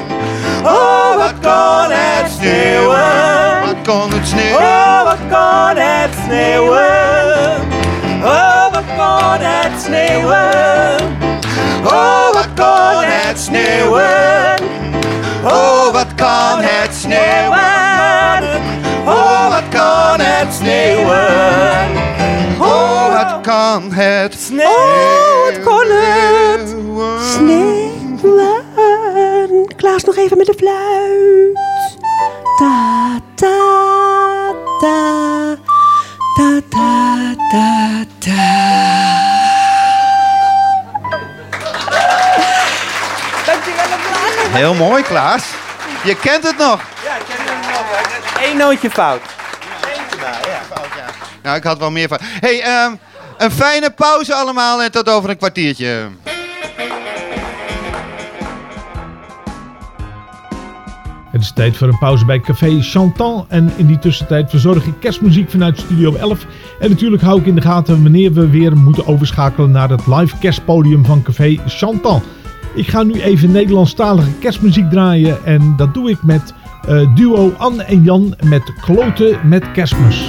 Oh, wat kon het sneeuwen. Wat kon het sneeuwen? Oh, wat kon het sneeuwen. Oh, wat kon het sneeuwen. Oh, wat kon het sneeuwen. Oh, wat kan het sneeuwen? Oh, wat kan het sneeuwen. Oh, wat kan het sneeuwen? Oh, wat kon het sneeuwen. Klaas nog even met de fluit. Ta, ta, ta, ta, ta, ta, ta. Heel mooi, Klaas. Je kent het nog. Ja, ik ken hem nog. Eén nootje fout. Nou, ik had wel meer van. hey, ehm, een fijne pauze allemaal en tot over een kwartiertje. Het is tijd voor een pauze bij Café Chantal. En in die tussentijd verzorg ik kerstmuziek vanuit Studio 11. En natuurlijk hou ik in de gaten wanneer we weer moeten overschakelen naar het live kerstpodium van Café Chantal. Ik ga nu even Nederlandstalige kerstmuziek draaien. En dat doe ik met eh, duo Anne en Jan met Kloten met Kerstmis.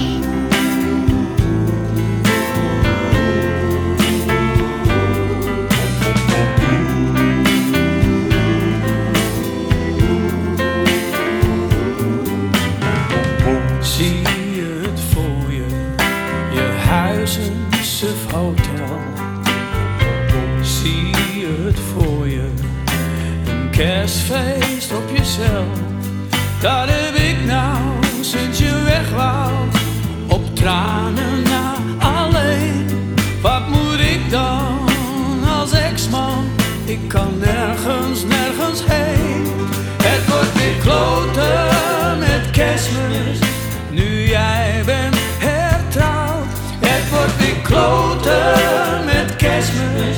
Dat heb ik nou sinds je weg wou, op tranen na alleen. Wat moet ik dan als ex-man? Ik kan nergens, nergens heen. Het wordt weer kloten met kerstmis. Nu jij bent hertrouwd. Het wordt weer kloten met kerstmis.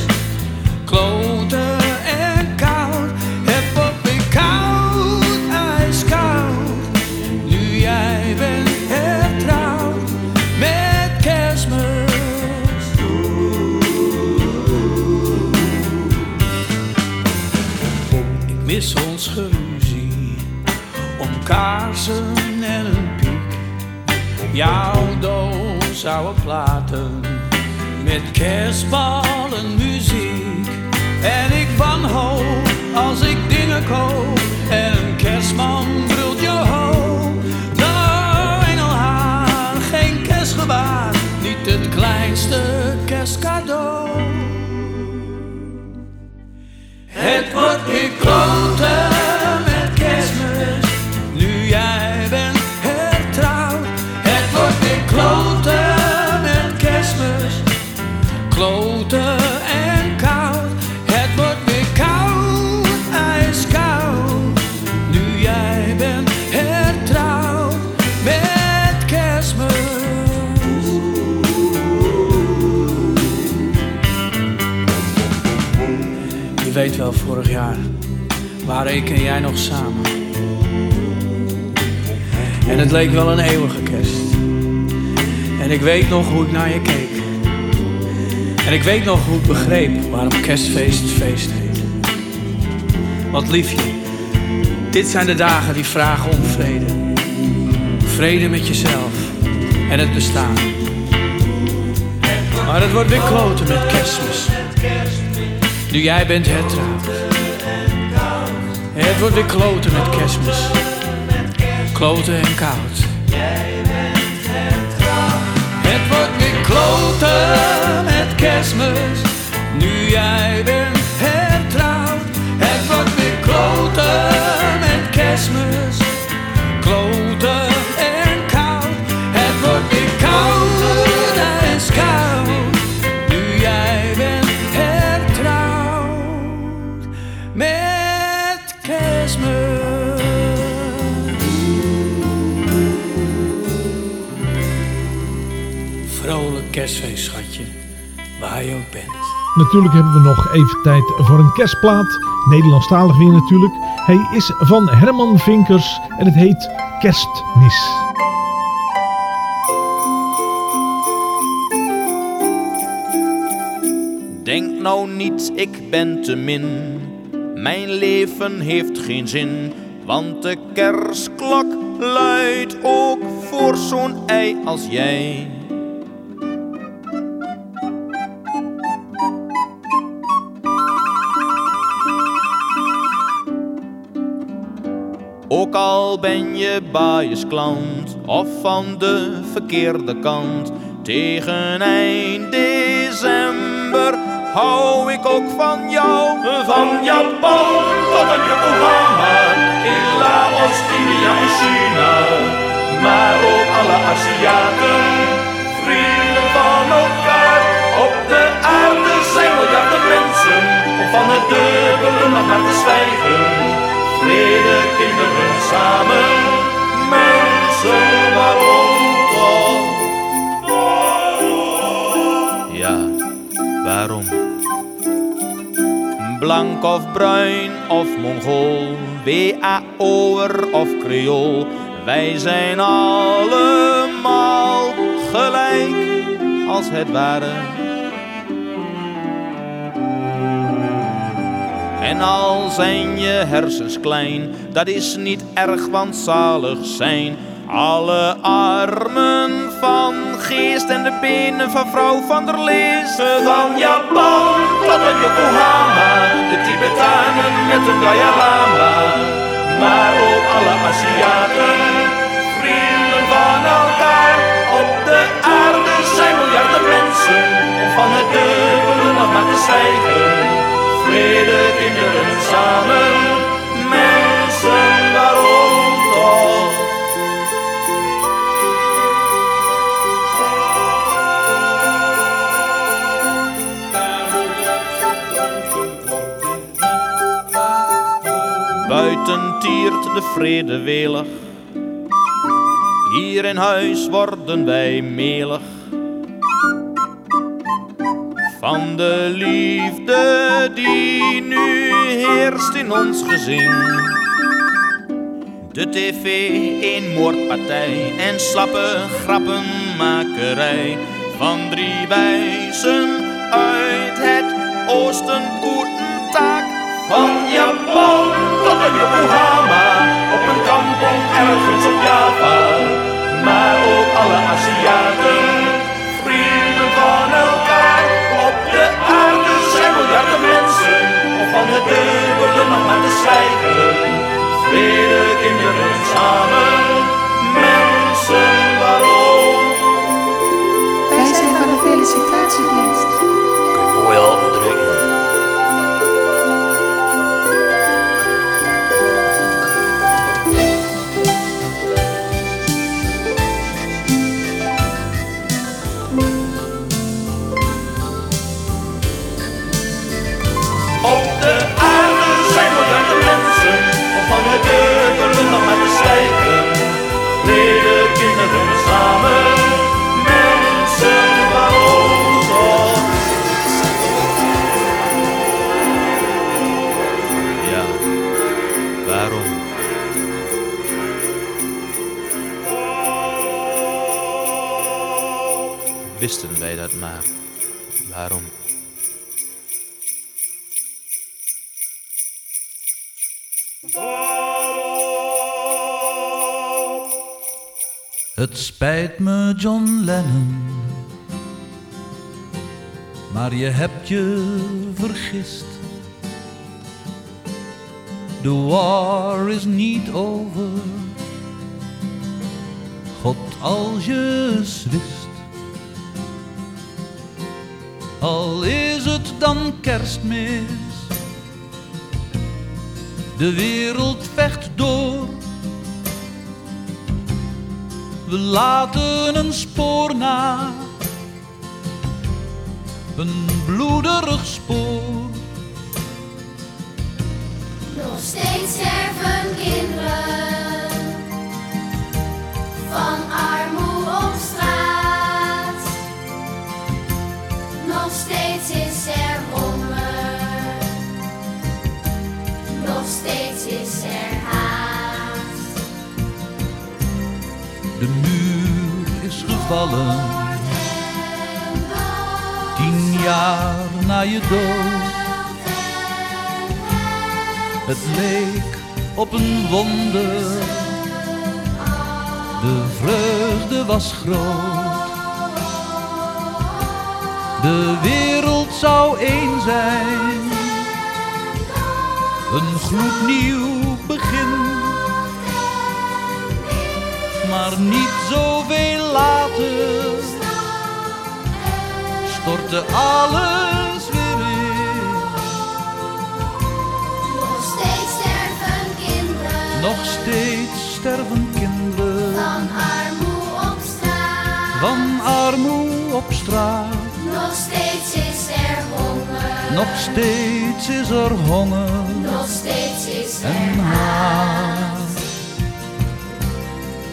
Kaarsen en een piek. Jouw doos oude platen met kerstballen muziek. En ik wanhoop als ik dingen koop en een kerstman brult je hoop. Nou, engelhaar, geen kerstgebaar, niet het kleinste kerstcadeau. Het wordt weer kloten kloten en koud. Het wordt weer koud, ijskoud. Nu jij bent hertrouwd met kerstmis. Je weet wel, vorig jaar waren ik en jij nog samen. En het leek wel een eeuwige kerst. En ik weet nog hoe ik naar je keek. En ik weet nog hoe ik begreep waarom kerstfeest het feest heet. Want liefje, dit zijn de dagen die vragen om vrede. Vrede met jezelf en het bestaan. Maar het wordt weer kloten met kerstmis. Nu jij bent hertrouwd. Het wordt weer kloten met kerstmis. Kloten en koud. Het wordt kloten met kerstmis. Nu jij bent hertrouwd. Het wordt weer kloten met kerstmis. Kloten en koud. Het wordt weer koud en koud. Kerstfeest, schatje, waar je ook bent. Natuurlijk hebben we nog even tijd voor een kerstplaat. Nederlandstalig weer natuurlijk. Hij is van Herman Vinkers en het heet Kerstmis. Denk nou niet, ik ben te min. Mijn leven heeft geen zin, want de kerstklok luidt ook voor zo'n ei als jij. Ook al ben je baaiesklant of van de verkeerde kant, tegen eind december hou ik ook van jou. Van Japan tot aan Yokohama, in Laos, India en China. Maar ook alle Aziaten, vrienden van elkaar. Op de aarde zijn miljarden mensen, om van het dubbele nog maar te zwijgen. Vrede, kinderen samen, mensen waarom toch? Ja, waarom? Blank of bruin of Mongool, WAO'er of Creool, wij zijn allemaal gelijk als het ware. En al zijn je hersens klein, dat is niet erg, want zalig zijn alle armen van geest en de benen van vrouw van der Lees. Van Japan tot aan Yokohama, de Tibetanen met een Dalai Lama. Maar ook alle Aziaten, vrienden van elkaar. Op de aarde zijn miljarden mensen, om van het dubbele nog maar te stijgen. Vrede, kinderen samen, mensen waarom toch? Buiten tiert de vrede welig. Hier in huis worden wij melig. Van de liefde die nu heerst in ons gezin. De tv, een moordpartij en slappe grappenmakerij. Van drie wijzen uit het oosten Goedendag. Van Japan tot aan Yokohama, op een kampong ergens op Java. Maar ook alle Aziaten, het dubbele nog maar te zwijgen. Vrede, kinderen samen, mensen waarom? Wij zijn van de felicitatiedienst. Mooi wisten wij dat maar. Waarom? Het spijt me, John Lennon, maar je hebt je vergist. The war is niet over, God als je wist. Al is het dan kerstmis, de wereld vecht door. We laten een spoor na, een bloederig spoor. Nog steeds sterven kinderen van armoede Nog steeds is er honger. Nog steeds is er haat. De muur is gevallen, tien jaar na je dood. Het leek op een wonder, de vreugde was groot. De wereld zou één zijn, een gloednieuw begin. Maar niet zoveel later stortte alles weer in. Nog steeds sterven kinderen Nog steeds sterven kinderen van armoede op straat. van armoede op straat. Nog steeds is er honger. Nog steeds is er honger Nog steeds is er en haat.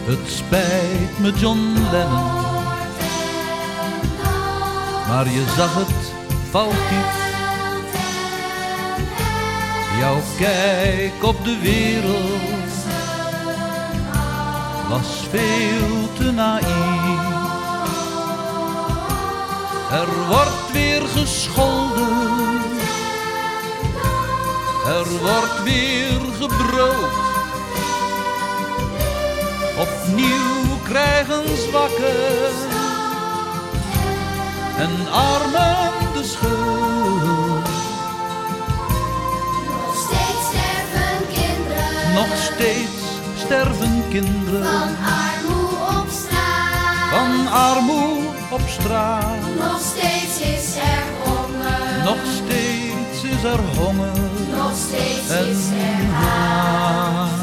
Het spijt me, John Lennon, maar je zag het foutief. Jouw kijk op de wereld was veel te naïef. Er wordt weer gescholden, er wordt weer gebruld. Opnieuw krijgen zwakken en armen de schuld. Nog steeds sterven kinderen Nog steeds sterven kinderen van armoede op straat. van armoede op straat. Nog steeds is er honger. Nog steeds is er honger Nog steeds en is er haat.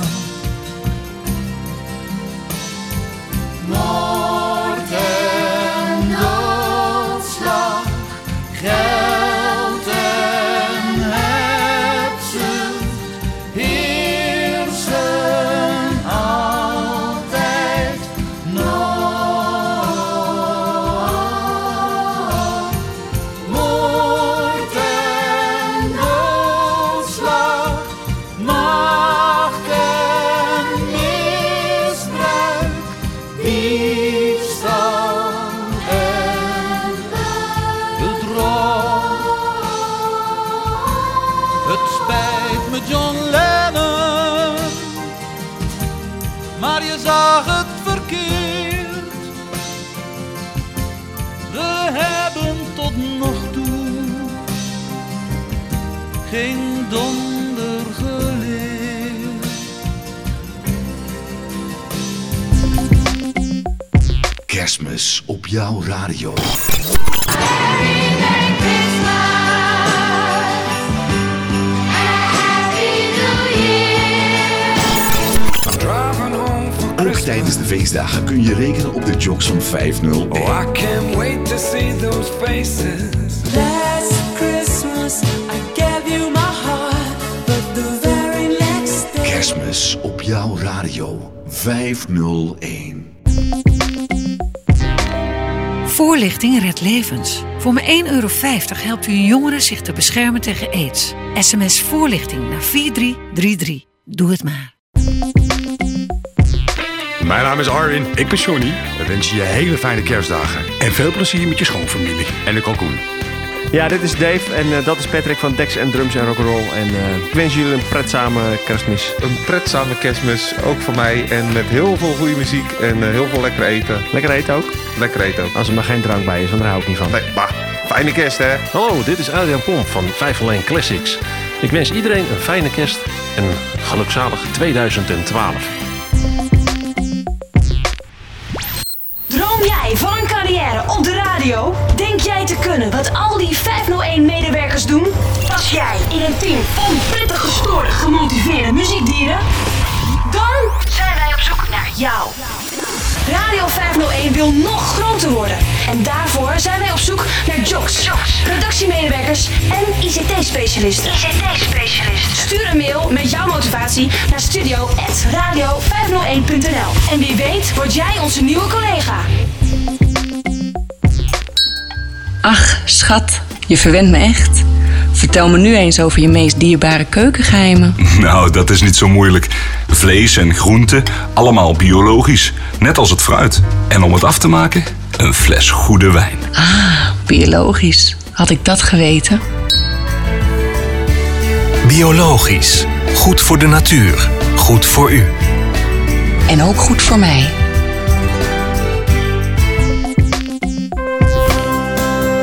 Jouw radio. Ook tijdens de feestdagen kun je rekenen op de jocks van 501. Oh, I can't wait to see those faces. Last Christmas I gave you my heart, but the very next day. Kerstmis op jouw radio 501. Voorlichting redt levens. voor maar 1,50 euro helpt u een jongere zich te beschermen tegen aids. SMS voorlichting naar 4333. Doe het maar. Mijn naam is Arwin. Ik ben Johnny. We wensen je hele fijne kerstdagen. En veel plezier met je schoonfamilie. En de kalkoen. Ja, dit is Dave en eh, dat is Patrick van Dex en Drums en Rock'n'Roll. En eh, ik wens jullie een pretzame kerstmis. Een pretzame kerstmis, ook van mij. En met heel veel goede muziek en eh, heel veel lekker eten. Lekker eten ook? Lekker eten ook. Als er maar geen drank bij is, want daar hou ik niet van. Nee, bah, fijne kerst hè. Hallo, dit is Adrian Pomp van 501 Classics. Ik wens iedereen een fijne kerst en een gelukzalig 2012. Droom jij van een carrière op de radio? Denk jij te kunnen wat al die 501-medewerkers doen? Pas jij in een team van prettig gestoorde, gemotiveerde muziekdieren? Dan zijn wij op zoek naar jou. Radio 501 wil nog groter worden. En daarvoor zijn wij op zoek naar jocks, redactiemedewerkers en ICT-specialisten. ICT-specialisten. Stuur een mail met jouw motivatie naar studio.radio501.nl. En wie weet word jij onze nieuwe collega. Ach, schat, je verwent me echt. Vertel me nu eens over je meest dierbare keukengeheimen. [LAUGHS] Nou, dat is niet zo moeilijk. Vlees en groenten, allemaal biologisch. Net als het fruit. En om het af te maken, een fles goede wijn. Ah, biologisch. Had ik dat geweten? Biologisch. Goed voor de natuur. Goed voor u. En ook goed voor mij.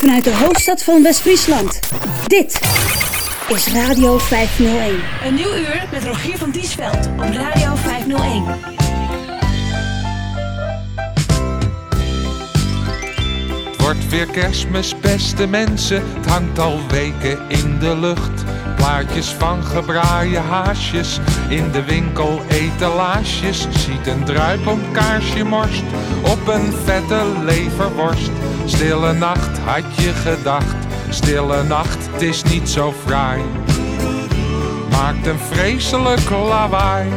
Vanuit de hoofdstad van West-Friesland. Dit is Radio 501. Een nieuw uur met Rogier van Diesveld op Radio 501. Het wordt weer kerstmis, beste mensen. Het hangt al weken in de lucht. Plaatjes van gebraaide haasjes. In de winkel etalages. Ziet een druipend kaarsje morst. Op een vette leverworst. Stille nacht had je gedacht. Stille nacht, het is niet zo fraai. Maakt een vreselijk lawaai.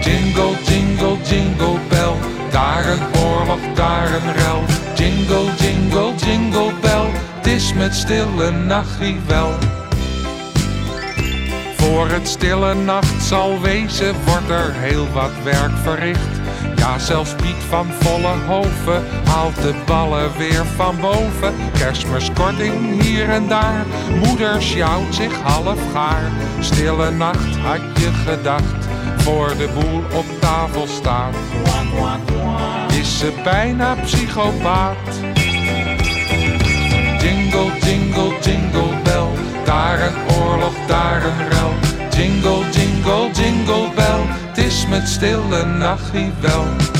Jingle, jingle, jingle bell. Daar een oorlog, daar een rel. Jingle, jingle, jingle bell. Het is met stille nachtje wel. Voor het stille nacht zal wezen, wordt er heel wat werk verricht. Ja, zelfs Piet van Vollenhoven haalt de ballen weer van boven. Kerstmiskorting hier en daar, moeder sjouwt zich half gaar. Stille nacht had je gedacht, voor de boel op tafel staat. Is ze bijna psychopaat? Jingle, jingle, jingle bell. Daar een oorlog, daar een rel. Jingle, jingle, jingle bell. Het is met stille nachtje wel.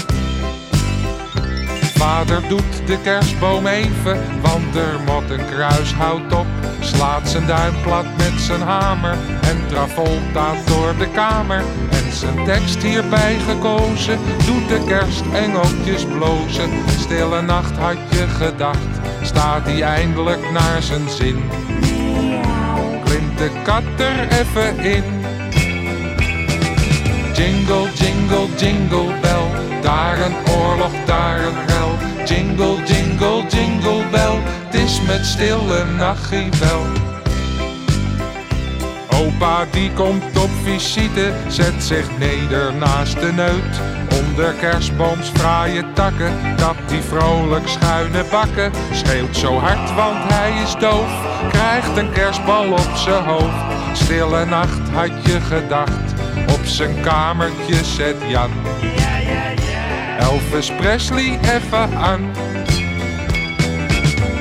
Vader doet de kerstboom even, want er moet een kruishout op. Slaat zijn duim plat met zijn hamer en Travolta door de kamer. En zijn tekst hierbij gekozen, doet de kerstengeltjes blozen. Stille nacht had je gedacht, staat hij eindelijk naar zijn zin. Klimt de kat er even in. Jingle, jingle, jingle bell. Daar een oorlog, daar een rel. Jingle, jingle, jingle bell. Het is met stille nachtje wel. Opa die komt op visite, zet zich neder naast de neut. Onder kerstbooms fraaie takken, tapt die vrolijk schuine bakken. Schreeuwt zo hard, want hij is doof, krijgt een kerstbal op zijn hoofd. Stille nacht had je gedacht, op zijn kamertje zet Jan. Elvis Presley even aan.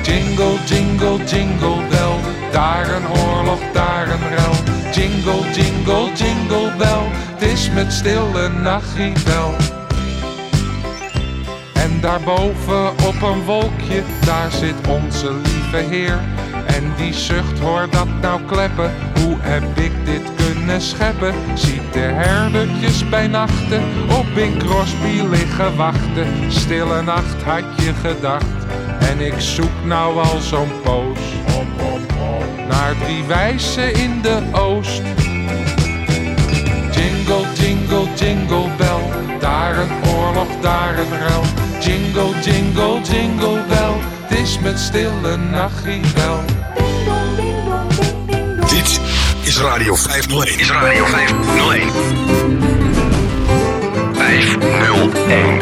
Jingle, jingle, jingle bell. Daar een oorlog, daar een rel. Jingle, jingle, jingle bell. Het is met stille nachtje wel. En daarboven op een wolkje, daar zit onze lieve Heer. En die zucht, hoor dat nou kleppen. Hoe heb ik dit kunnen zinnen scheppen. Ziet de herdertjes bij nachten op Bing Crosby liggen wachten. Stille nacht had je gedacht. En ik zoek nou al zo'n poos naar drie wijzen in de oost. Jingle, jingle, jingle bell. Daar een oorlog, daar een rel. Jingle, jingle, jingle bell. Het is met stille nachtje wel. Is Radio 501. Is Radio 501. 501.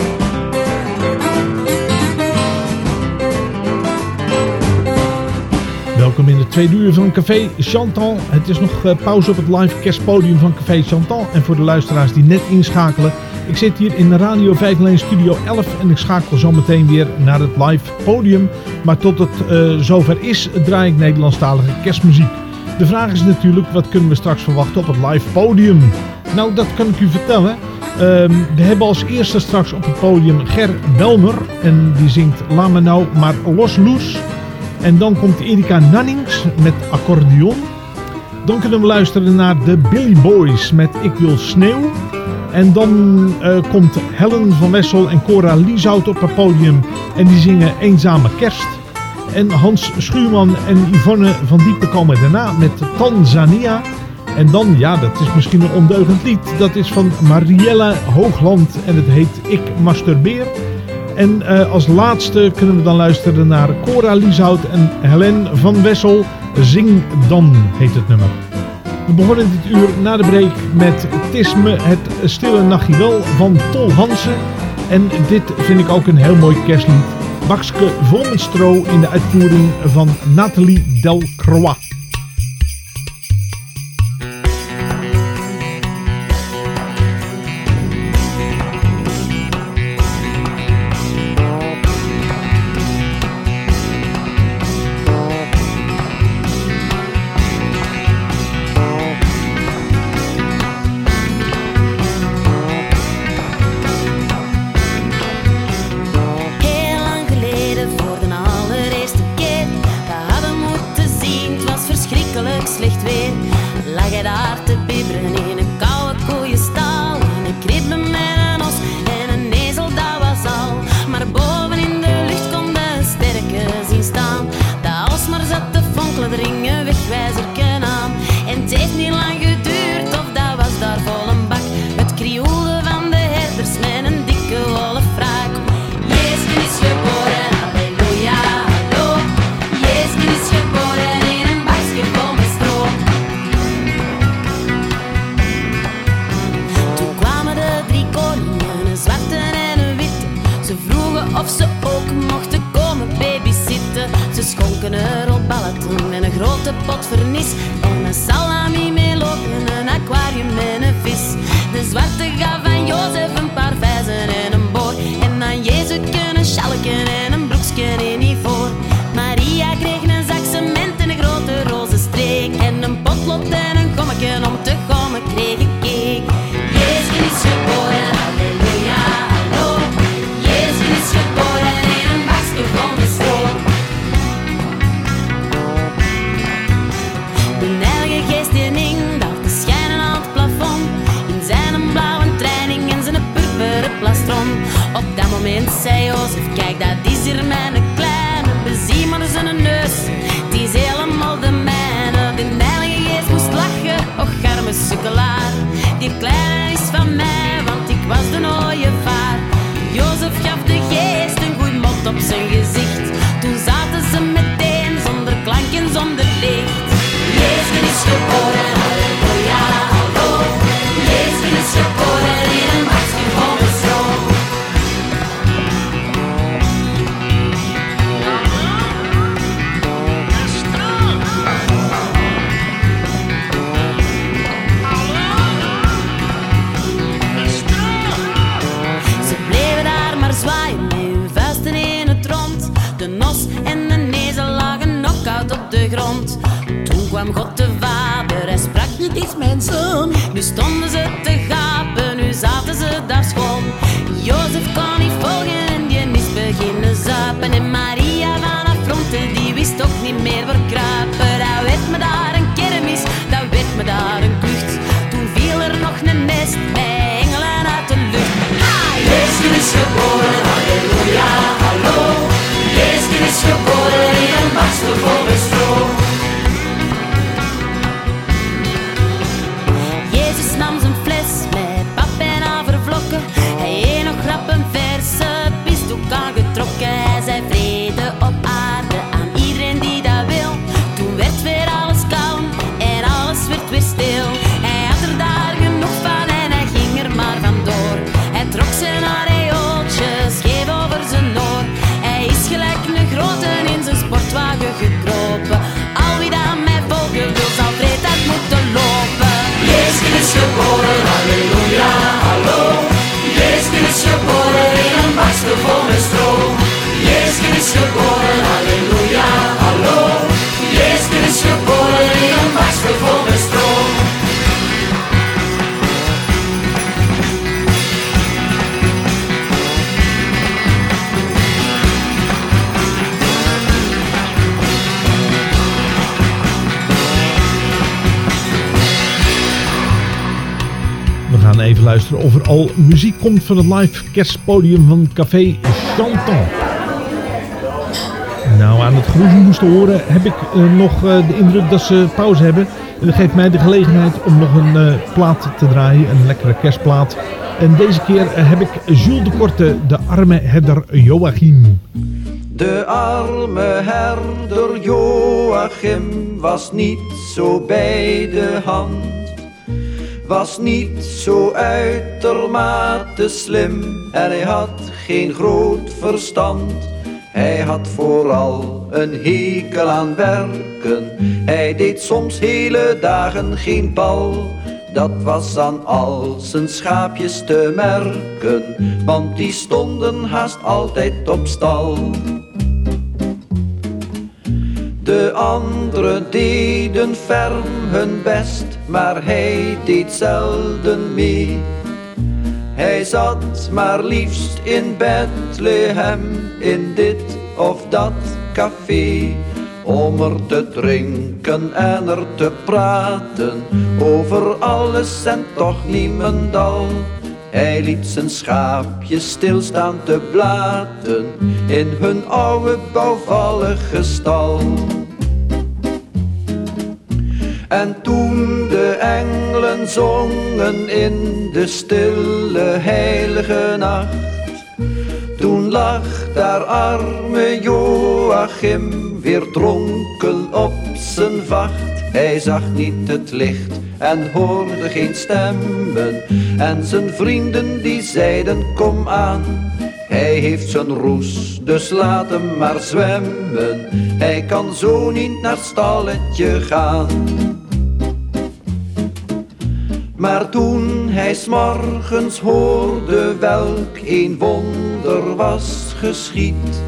Welkom in de tweede uur van Café Chantal. Het is nog eh, pauze op het live kerstpodium van Café Chantal. En voor de luisteraars die net inschakelen. Ik zit hier in de Radio 501 Studio 11 en ik schakel zo meteen weer naar het live podium. Maar tot het eh, zover is, draai ik Nederlandstalige kerstmuziek. De vraag is natuurlijk, wat kunnen we straks verwachten op het live podium? Nou, dat kan ik u vertellen. Ehm, we hebben als eerste straks op het podium Ger Belmer. En die zingt Laat me nou maar los loes. En dan komt Erika Nannings met accordeon. Dan kunnen we luisteren naar de Billy Boys met Ik wil sneeuw. En dan eh, komt Helen van Wessel en Cora Lieshout op het podium. En die zingen Eenzame Kerst. En Hans Schuurman en Yvonne van Diepen komen daarna met Tanzania. En dan, ja, dat is misschien een ondeugend lied. Dat is van Marielle Hoogland en het heet Ik Masturbeer. En eh, als laatste kunnen we dan luisteren naar Cora Lieshout en Helen van Wessel. Zing dan heet het nummer. We begonnen dit uur na de break met Tisme het stille nachtje wel van Tol Hansen. En dit vind ik ook een heel mooi kerstlied. Bakske vol met stro in de uitvoering van Nathalie Delcroix. kwam God de vader. Hij sprak niet iets mensen. Nu stonden ze te gapen, nu zaten ze daar schoon. Jozef kon niet volgen, die is beginnen zuipen. En Maria van Afronte, die wist ook niet meer waar kruipen. Hij werd me daar een kermis, dat werd me daar een klucht. Toen viel er nog een nest bij engelen uit de lucht. Ha! Jezus is geboren, halleluja, hallo. Jezus is geboren in een machtste luisteren of er al muziek komt van het live kerstpodium van Café Chanton. Nou, aan het groezemoes te horen heb ik eh, nog eh, de indruk dat ze pauze hebben. En dat geeft mij de gelegenheid om nog een eh, plaat te draaien, een lekkere kerstplaat. En deze keer heb ik Jules de Korte, de arme herder Joachim. De arme herder Joachim was niet zo bij de hand, was niet zo uitermate slim en hij had geen groot verstand. Hij had vooral een hekel aan werken, hij deed soms hele dagen geen bal. Dat was aan al zijn schaapjes te merken, want die stonden haast altijd op stal. De anderen deden ferm hun best, maar hij deed zelden mee. Hij zat maar liefst in Bethlehem, in dit of dat café. Om er te drinken en er te praten, over alles en toch niemendal. Hij liet zijn schaapjes stilstaan te blaten, in hun oude bouwvallige stal. En toen de engelen zongen in de stille heilige nacht, toen lag daar arme Joachim weer dronken op zijn vacht. Hij zag niet het licht en hoorde geen stemmen. En zijn vrienden die zeiden kom aan. Hij heeft zijn roes, dus laat hem maar zwemmen. Hij kan zo niet naar stalletje gaan. Maar toen hij s'morgens hoorde welk een wonder was geschied,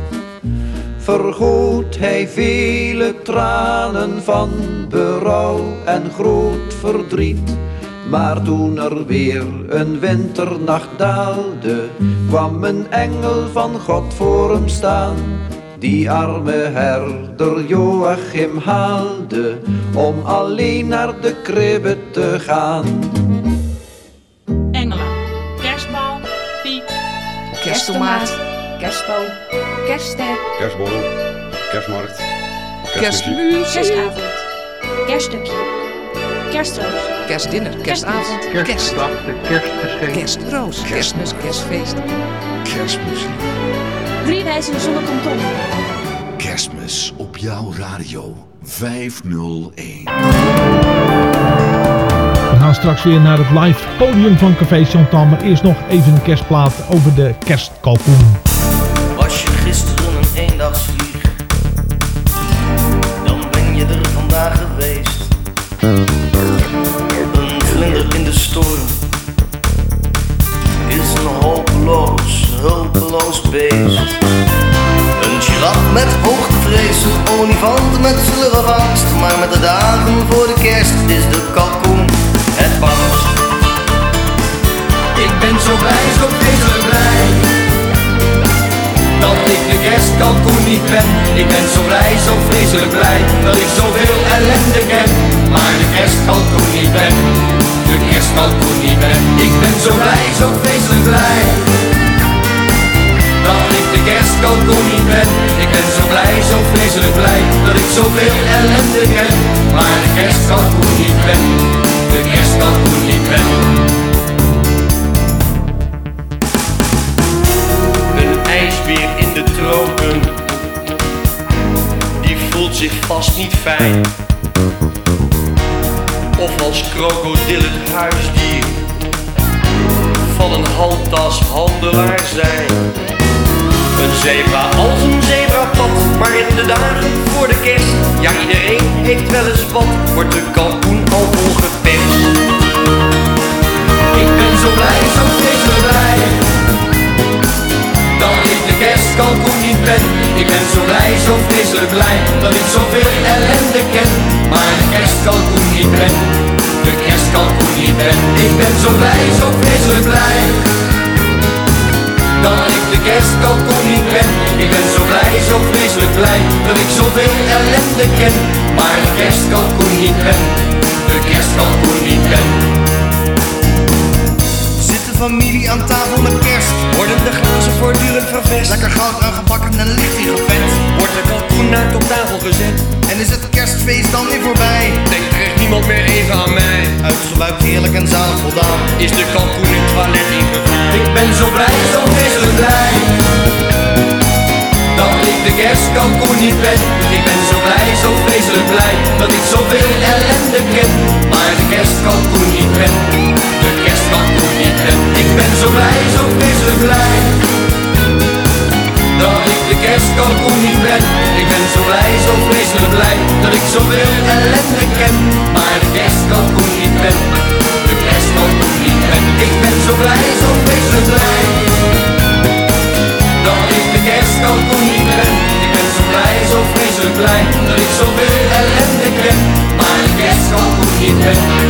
vergoot hij vele tranen van berouw en groot verdriet. Maar toen er weer een winternacht daalde, kwam een engel van God voor hem staan. Die arme herder Joachim haalde, om alleen naar de kribbe te gaan. Engelen. Kerstbal. Piek. Kersttomaat, kerstboom, kerstster, Kerstborrel, kerstmarkt, kerstmuziek, Kerstavond. Kerststukje. Kerstroos. kerstdinner, kerstavond, kerstgedachte, kerstgeschenk, kerstroos, kerstmis, kerstfeest, kerstmuziek. Drie wijzen zonder kanton. Kerstmis op jouw radio 501. We gaan straks weer naar het live podium van Café Chantal. Maar eerst nog even een kerstplaat over de kerstkalkoen. Was je gisteren een eendagsvlieg, dan ben je er vandaag geweest. Olifant met slurfangst. Maar met de dagen voor de kerst is de kalkoen het bangst. Ik ben zo blij, zo vreselijk blij Dat ik de kerstkalkoen niet ben Ik ben zo blij, zo vreselijk blij Dat ik zoveel ellende ken Maar de kerstkalkoen niet ben De kerstkalkoen niet ben Ik ben zo blij, zo vreselijk blij dat ik de kerstkalkoen ben. Ik ben zo blij, zo vreselijk blij, dat ik zoveel ellende ken. Maar de kerstkalkoen niet ben, de kerstkalkoen niet ben. Een ijsbeer in de tropen, die voelt zich vast niet fijn. Of als krokodil het huisdier van een handtas handelaar zijn. Een zebra als een zebrapad, maar in de dagen voor de kerst, ja iedereen heeft wel eens wat, wordt de kalkoen al volgeperst. Ik ben zo blij, zo vreselijk blij, dat ik de kerstkalkoen niet ben. Ik ben zo blij, zo vreselijk blij, dat ik zoveel ellende ken, maar de kerstkalkoen niet ben. De kerstkalkoen niet ben. Ik ben zo blij, zo vreselijk blij de kerstkalkoen niet ben. Ik ben zo blij, zo vreselijk blij dat ik zoveel ellende ken, maar de kerstkalkoen niet ben. De kerstkalkoen niet ben. Familie aan tafel met kerst? Worden de glazen voortdurend vervest? Lekker goud aangebakken en licht in gevet. Wordt de kalkoen naakt op tafel gezet? En is het kerstfeest dan weer voorbij? Denkt er echt niemand meer even aan mij? Uitgebuikt, heerlijk en zalig voldaan. Is de kalkoen in het toilet ingegaan? Ik ben zo blij, zo vreselijk blij dat ik de kerstkalkoen niet ben. Ik ben zo blij, zo vreselijk blij dat ik zoveel ellende ken, maar de kerstkalkoen niet ben. De kerstkalkoen niet ben. Ik ben zo blij, zo vreselijk blij dat ik de kerstkalkoen niet ben. Ik ben zo blij, zo vreselijk blij dat ik zoveel ellende kerstkalkoen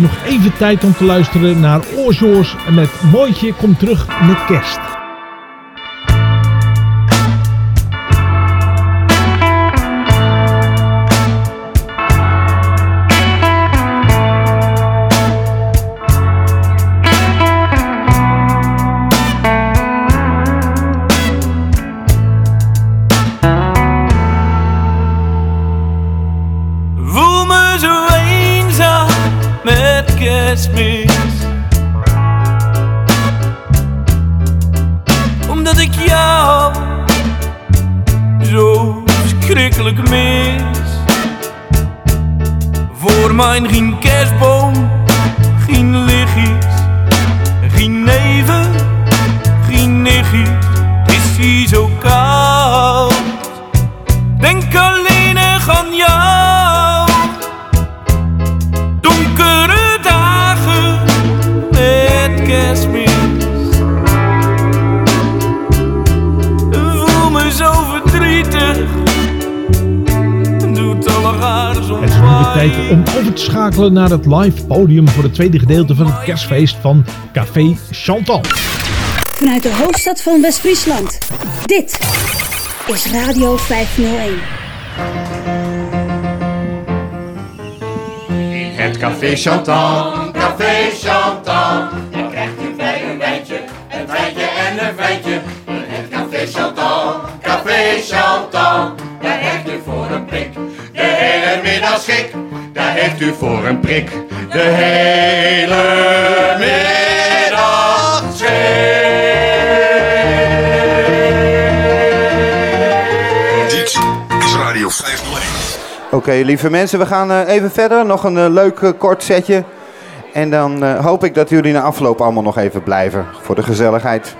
nog even tijd om te luisteren naar Oorzoors met Mooitje komt terug met kerst. Naar het live podium voor het tweede gedeelte van het kerstfeest van Café Chantal. Vanuit de hoofdstad van West-Friesland. Dit is Radio 501. Het café Chantal, café Chantal. Dan krijgt u bij een wijntje, een wijntje en een wijntje. Het café Chantal, café Chantal. Daar heeft u voor een prik, de hele middag schik. Heeft u voor een prik, de hele middag Dit is Radio 501. Oké, lieve mensen, we gaan eh, even verder. Nog een eh, leuk eh, kort setje. En dan eh, hoop ik dat jullie na afloop allemaal nog even blijven voor de gezelligheid.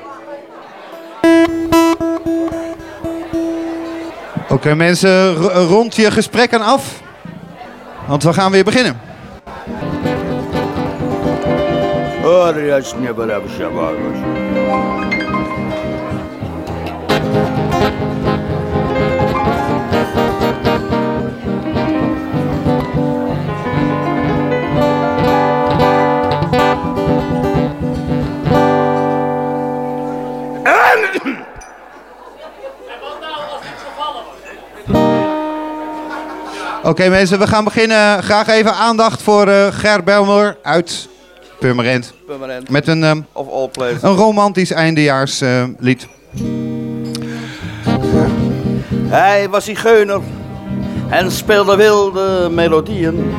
Oké mensen, ro- rond je gesprekken af want we gaan weer beginnen. Oh, Oké mensen, we gaan beginnen. Graag even aandacht voor eh Ger Belmer uit Purmerend. Purmerend. Met een, ehm, Of all places. een romantisch eindejaarslied. Hij was zigeuner en speelde wilde melodieën.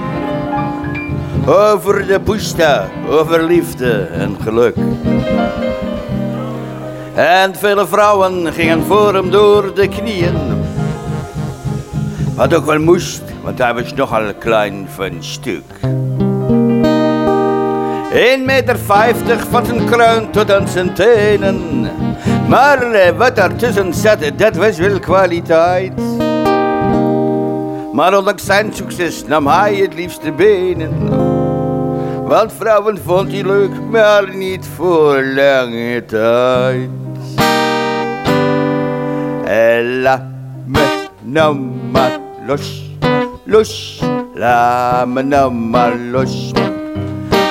Over de pusta, over liefde en geluk. En vele vrouwen gingen voor hem door de knieën. Wat ook wel moest, want hij was nogal klein van stuk. 1,50 meter van zijn kruin tot aan zijn tenen. Maar eh, wat daartussen zat, dat was wel kwaliteit. Maar ondanks zijn succes nam hij het liefste benen. Want vrouwen vond hij leuk, maar niet voor lange tijd. En laat me nou maar los, los, laat me nou maar los.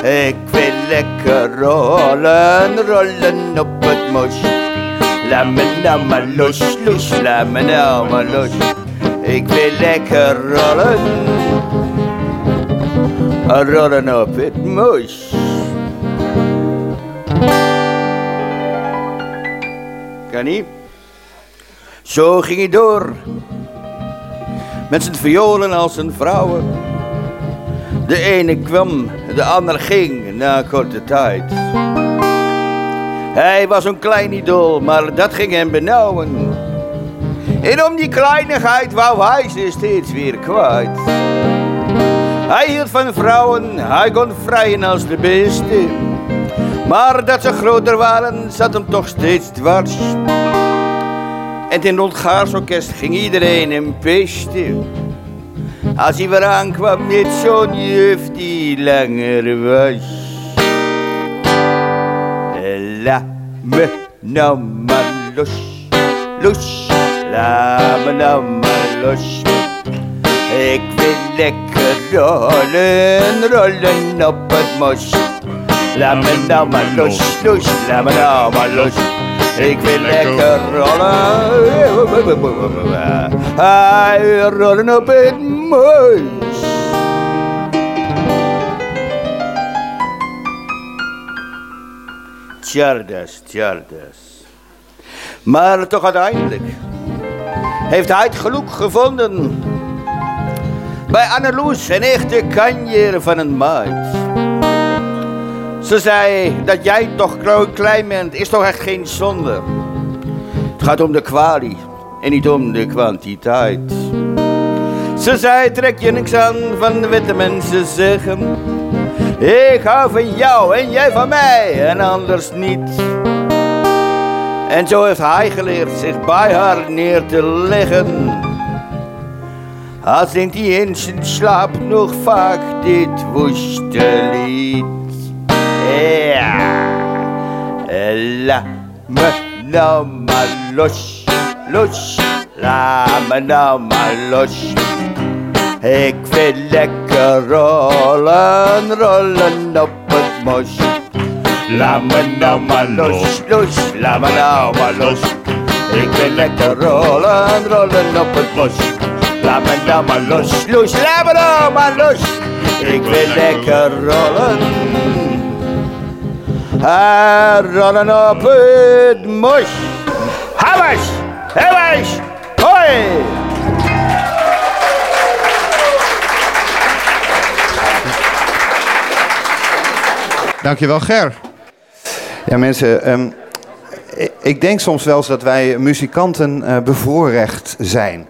Ik wil lekker rollen, rollen op het mos. Laat me nou maar los, los, laat me nou maar los. Ik wil lekker rollen, rollen op het mos. Kan niet? Zo ging hij door. Met zijn violen als zijn vrouwen. De ene kwam, de ander ging na korte tijd. Hij was een klein idool, maar dat ging hem benauwen. En om die kleinigheid wou hij ze steeds weer kwijt. Hij hield van vrouwen, hij kon vrijen als de beste. Maar dat ze groter waren, zat hem toch steeds dwars. En in het gaarsorkest ging iedereen hem pesten. Als hij weer aankwam met zo'n juf die langer was. Laat me nou maar los, los, laat me nou maar los. Ik wil lekker rollen, rollen op het mos. Laat me nou maar los, los, laat me nou maar los. Ik wil lekker rollen, hij rollen op het mos. Tjardas, tjardas. Maar toch uiteindelijk heeft hij het geluk gevonden bij Anneloes, een echte kanjer van een maat. Ze zei dat jij toch kle- klein bent, is toch echt geen zonde. Het gaat om de kwalie en niet om de kwantiteit. Ze zei, trek je niks aan van de witte mensen zeggen. Ik hou van jou en jij van mij en anders niet. En zo heeft hij geleerd zich bij haar neer te leggen. Al zingt hij in zijn slaap nog vaak dit woeste lied. Laat me nou maar los, los, laat me nou los. Ik wil lekker rollen, rollen op het mos. Laat me nou maar los, los, laat me los. Ik wil lekker rollen, rollen op het mos. Laat me nou maar los, los, laat me nou los. Ik wil lekker rollen. Rollen op het mos. Hamas, hamas, hoi! Dankjewel Ger. Ja mensen, ehm, ik- denk soms wel eens dat wij muzikanten eh, bevoorrecht zijn.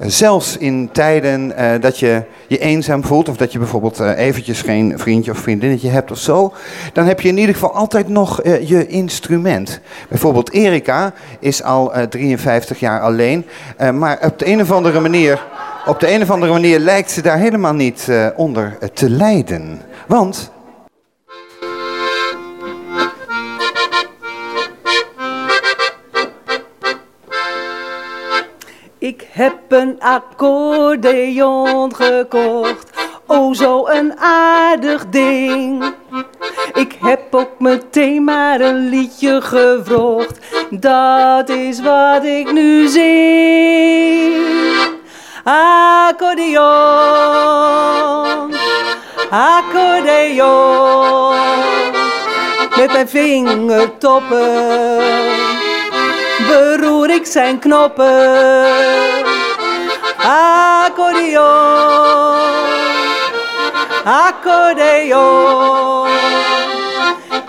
Eh, zelfs in tijden eh, dat je je eenzaam voelt of dat je bijvoorbeeld eh, eventjes geen vriendje of vriendinnetje hebt of zo, dan heb je in ieder geval altijd nog je instrument. Bijvoorbeeld Erika is al eh, 53 jaar alleen, maar op de een of andere manier, op de een of andere manier lijkt ze daar helemaal niet onder te lijden. Want heb een accordeon gekocht, oh zo een aardig ding. Ik heb ook meteen maar een liedje gevrocht, dat is wat ik nu zing. accordeon, accordeon. Met mijn vingertoppen beroer ik zijn knoppen. Accordeon, accordeon.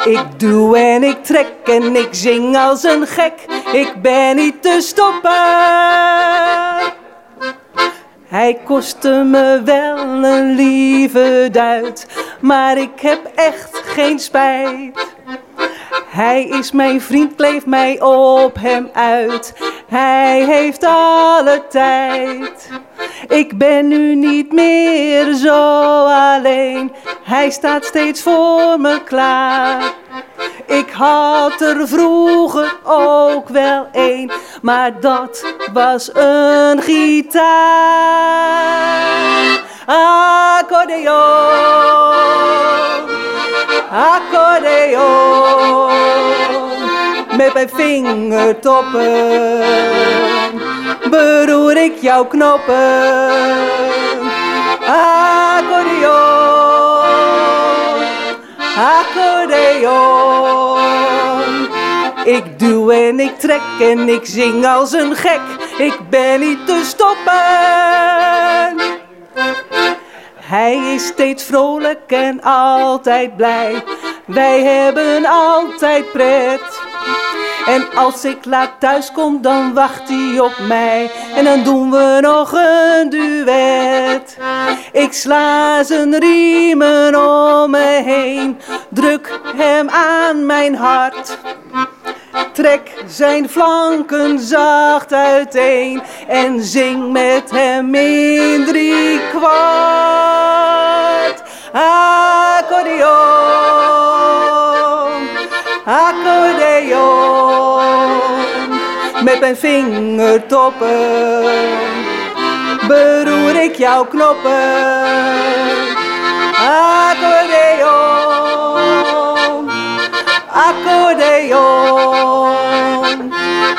Ik doe en ik trek en ik zing als een gek. Ik ben niet te stoppen. Hij kostte me wel een lieve duit, maar ik heb echt geen spijt. Hij is mijn vriend, kleef mij op hem uit. Hij heeft alle tijd. Ik ben nu niet meer zo alleen. Hij staat steeds voor me klaar. Ik had er vroeger ook wel een, maar dat was een gitaar. Accordeon, accordeon, met mijn vingertoppen beroer ik jouw knoppen. Accordeon, accordeon. Ik doe en ik trek en ik zing als een gek. Ik ben niet te stoppen. Hij is steeds vrolijk en altijd blij. Wij hebben altijd pret. En als ik laat thuis kom, dan wacht hij op mij. En dan doen we nog een duet. Ik sla zijn riemen om me heen. Druk hem aan mijn hart. Trek zijn flanken zacht uiteen. En zing met hem in drie kwart. Accordeon, accordeon. Met mijn vingertoppen beroer ik jouw knoppen. Accordeon, accordeon.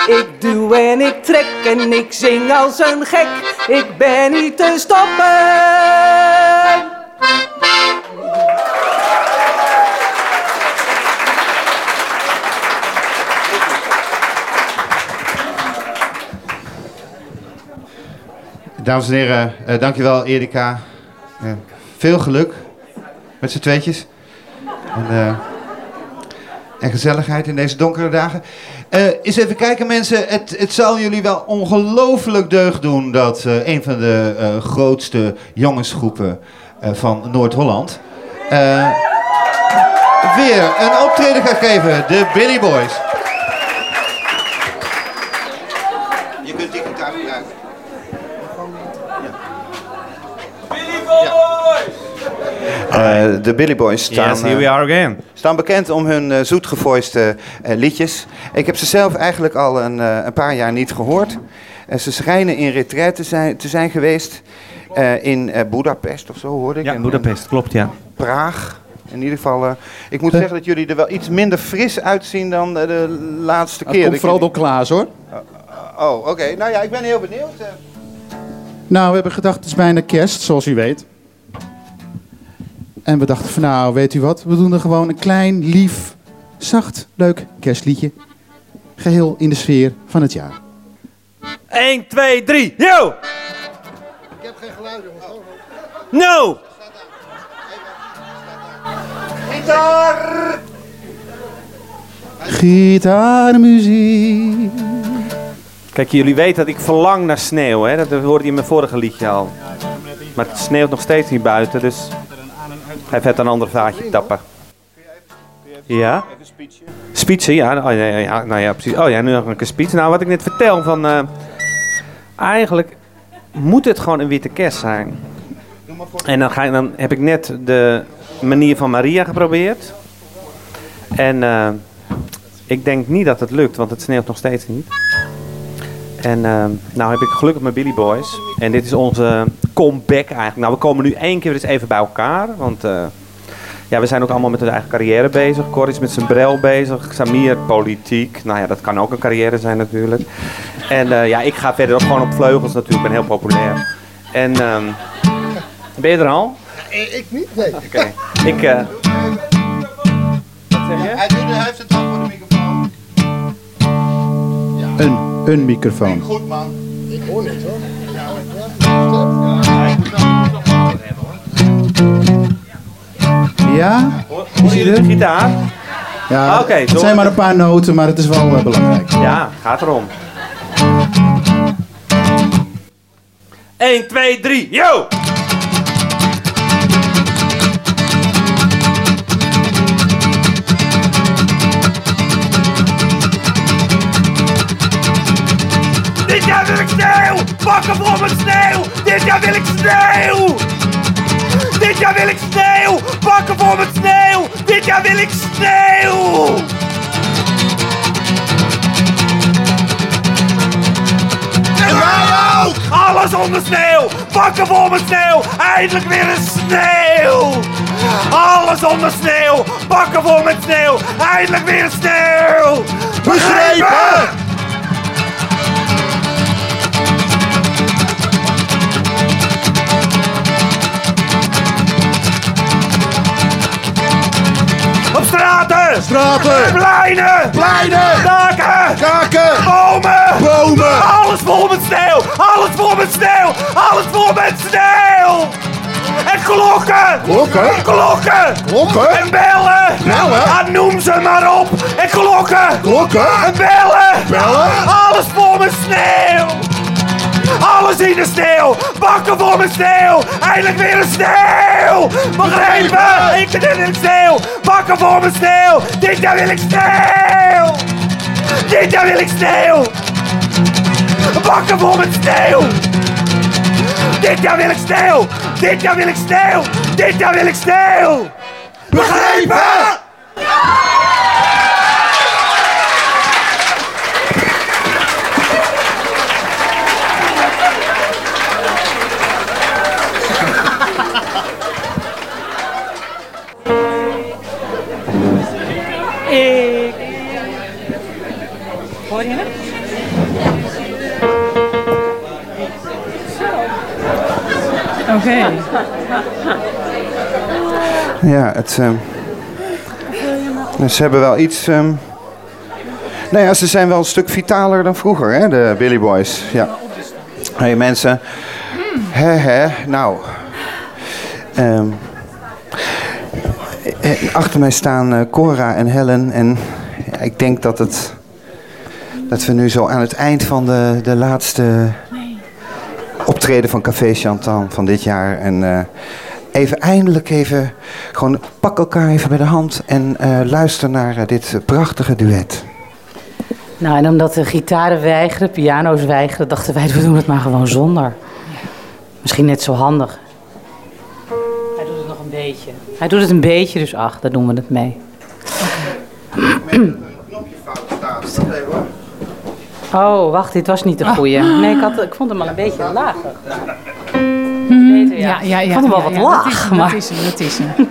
Ik doe en ik trek en ik zing als een gek. Ik ben niet te stoppen. Dames en heren, eh, dankjewel Erika. Eh, veel geluk met z'n tweetjes. En, eh, en gezelligheid in deze donkere dagen. Eens even kijken mensen, het, het zal jullie wel ongelooflijk deugd doen dat een van de grootste jongensgroepen van Noord-Holland weer een optreden gaat geven, de Billy Boys. Je kunt die gitaar gebruiken. Eh, de Billy Boys staan, Yes, here we eh, are again. staan bekend om hun eh, zoetgevoiste eh, liedjes. Ik heb ze zelf eigenlijk al een, eh, een paar jaar niet gehoord. Eh, ze schijnen in retraite te zijn, te zijn geweest eh, in eh Budapest of zo, hoorde ik. Ja, Budapest, klopt ja. Praag. In ieder geval, eh, ik moet zeggen dat jullie er wel iets minder fris uitzien dan eh, de laatste Dat keer. komt dat vooral door Klaas hoor. Oh, oké. Nou ja, ik ben heel benieuwd. eh. Nou, we hebben gedacht, het is bijna kerst, zoals u weet. En we dachten van nou, weet u wat? We doen er gewoon een klein, lief, zacht, leuk kerstliedje. Geheel in de sfeer van het jaar. 1, 2, 3, yo! Ik heb geen geluid, jongens. No! Gitaar! Gitaarmuziek. Kijk, jullie weten dat ik verlang naar sneeuw, hè? Dat hoorde je in mijn vorige liedje al. Maar het sneeuwt nog steeds hier buiten, dus ga even een ander vaatje tappen. Ja? Speechen, ja. Oh, ja, ja, nou ja, precies. Oh ja, nu nog een speech. Nou, wat ik net vertel van... eh, eigenlijk moet het gewoon een witte kerst zijn. En dan, ga, ik- dan heb ik net de manier van Maria geprobeerd. En eh, ik denk niet dat het lukt, want het sneeuwt nog steeds niet. En eh, nou heb ik gelukkig mijn Billy Boys. En dit is onze comeback eigenlijk. Nou, we komen nu één keer eens even bij elkaar. Want eh, ja, we zijn ook allemaal met onze eigen carrière bezig. Cor is met zijn bril bezig. Samir politiek. Nou ja, dat kan ook een carrière zijn natuurlijk. En eh, ja, ik ga verder ook gewoon op vleugels natuurlijk. Ik ben heel populair. En ehm, ben je er al? Ik niet, nee. Oké. Ik, eh, Hij, doet, hij heeft het dan voor de microfoon. Een, een microfoon. Goed man. Ik hoor niks hoor. Ja? Is hij de gitaar? Ja, Ah, oké, het zijn maar een paar noten, maar het is wel eh, belangrijk. Ja, gaat erom. 1, 2, 3, yo! Pakken voor mijn sneeuw! Dit jaar wil ik sneeuw! Dit jaar wil ik sneeuw! Pakken voor mijn sneeuw! Dit jaar wil ik sneeuw! En wij ook! Alles onder sneeuw! Pakken voor mijn sneeuw! Eindelijk weer een sneeuw! Alles onder sneeuw! Pakken voor mijn sneeuw! Eindelijk weer een sneeuw! Begrepen! Straten! Straten! Pleinen! Pleinen! Daken! Daken! Bomen! Bomen! Alles vol met sneeuw! Alles vol met sneeuw! Alles vol met sneeuw! En klokken! Klokken? Klokken! Klokken? En bellen! Bellen? Ah, noem ze maar op! En klokken! Klokken? En bellen! Bellen? Alles vol met sneeuw! Alles in de sneeuw! Bakken vol met sneeuw! Eindelijk weer een sneeuw! Begrepen? Ik zit in de sneeuw! Bakken vol met sneeuw! Dit jaar wil ik sneeuw! Dit jaar wil ik sneeuw! Bakken vol met sneeuw! Dit jaar wil ik sneeuw! Dit jaar wil ik sneeuw! Dit jaar wil ik sneeuw! Begrepen? Oké. Ja, het, ehm, ze hebben wel iets. ehm, nou ja, ze zijn wel een stuk vitaler dan vroeger, hè, de Billy Boys. Ja. Hé hey, mensen. Hè, hè, nou. Ehm, eh, achter mij staan eh, Cora en Helen. En ik denk dat, het, dat we nu zo aan het eind van de, de laatste optreden van Café Chantan van dit jaar. En eh, even eindelijk even, gewoon pak elkaar even bij de hand en eh, luister naar eh, dit prachtige duet. Nou, en omdat de gitaren weigeren, piano's weigeren, dachten wij, [LAUGHS] we doen het maar gewoon zonder. Misschien net zo handig. Hij doet het nog een beetje. Hij doet het een beetje, dus ach, daar doen we het mee. Oh, wacht, dit was niet de goeie. Nee, ik, had, ik vond hem al een beetje lager. Beter, Ja, ja, ja. Ik vond hem wel wat laag, Dat is, hem, maar... dat is hem.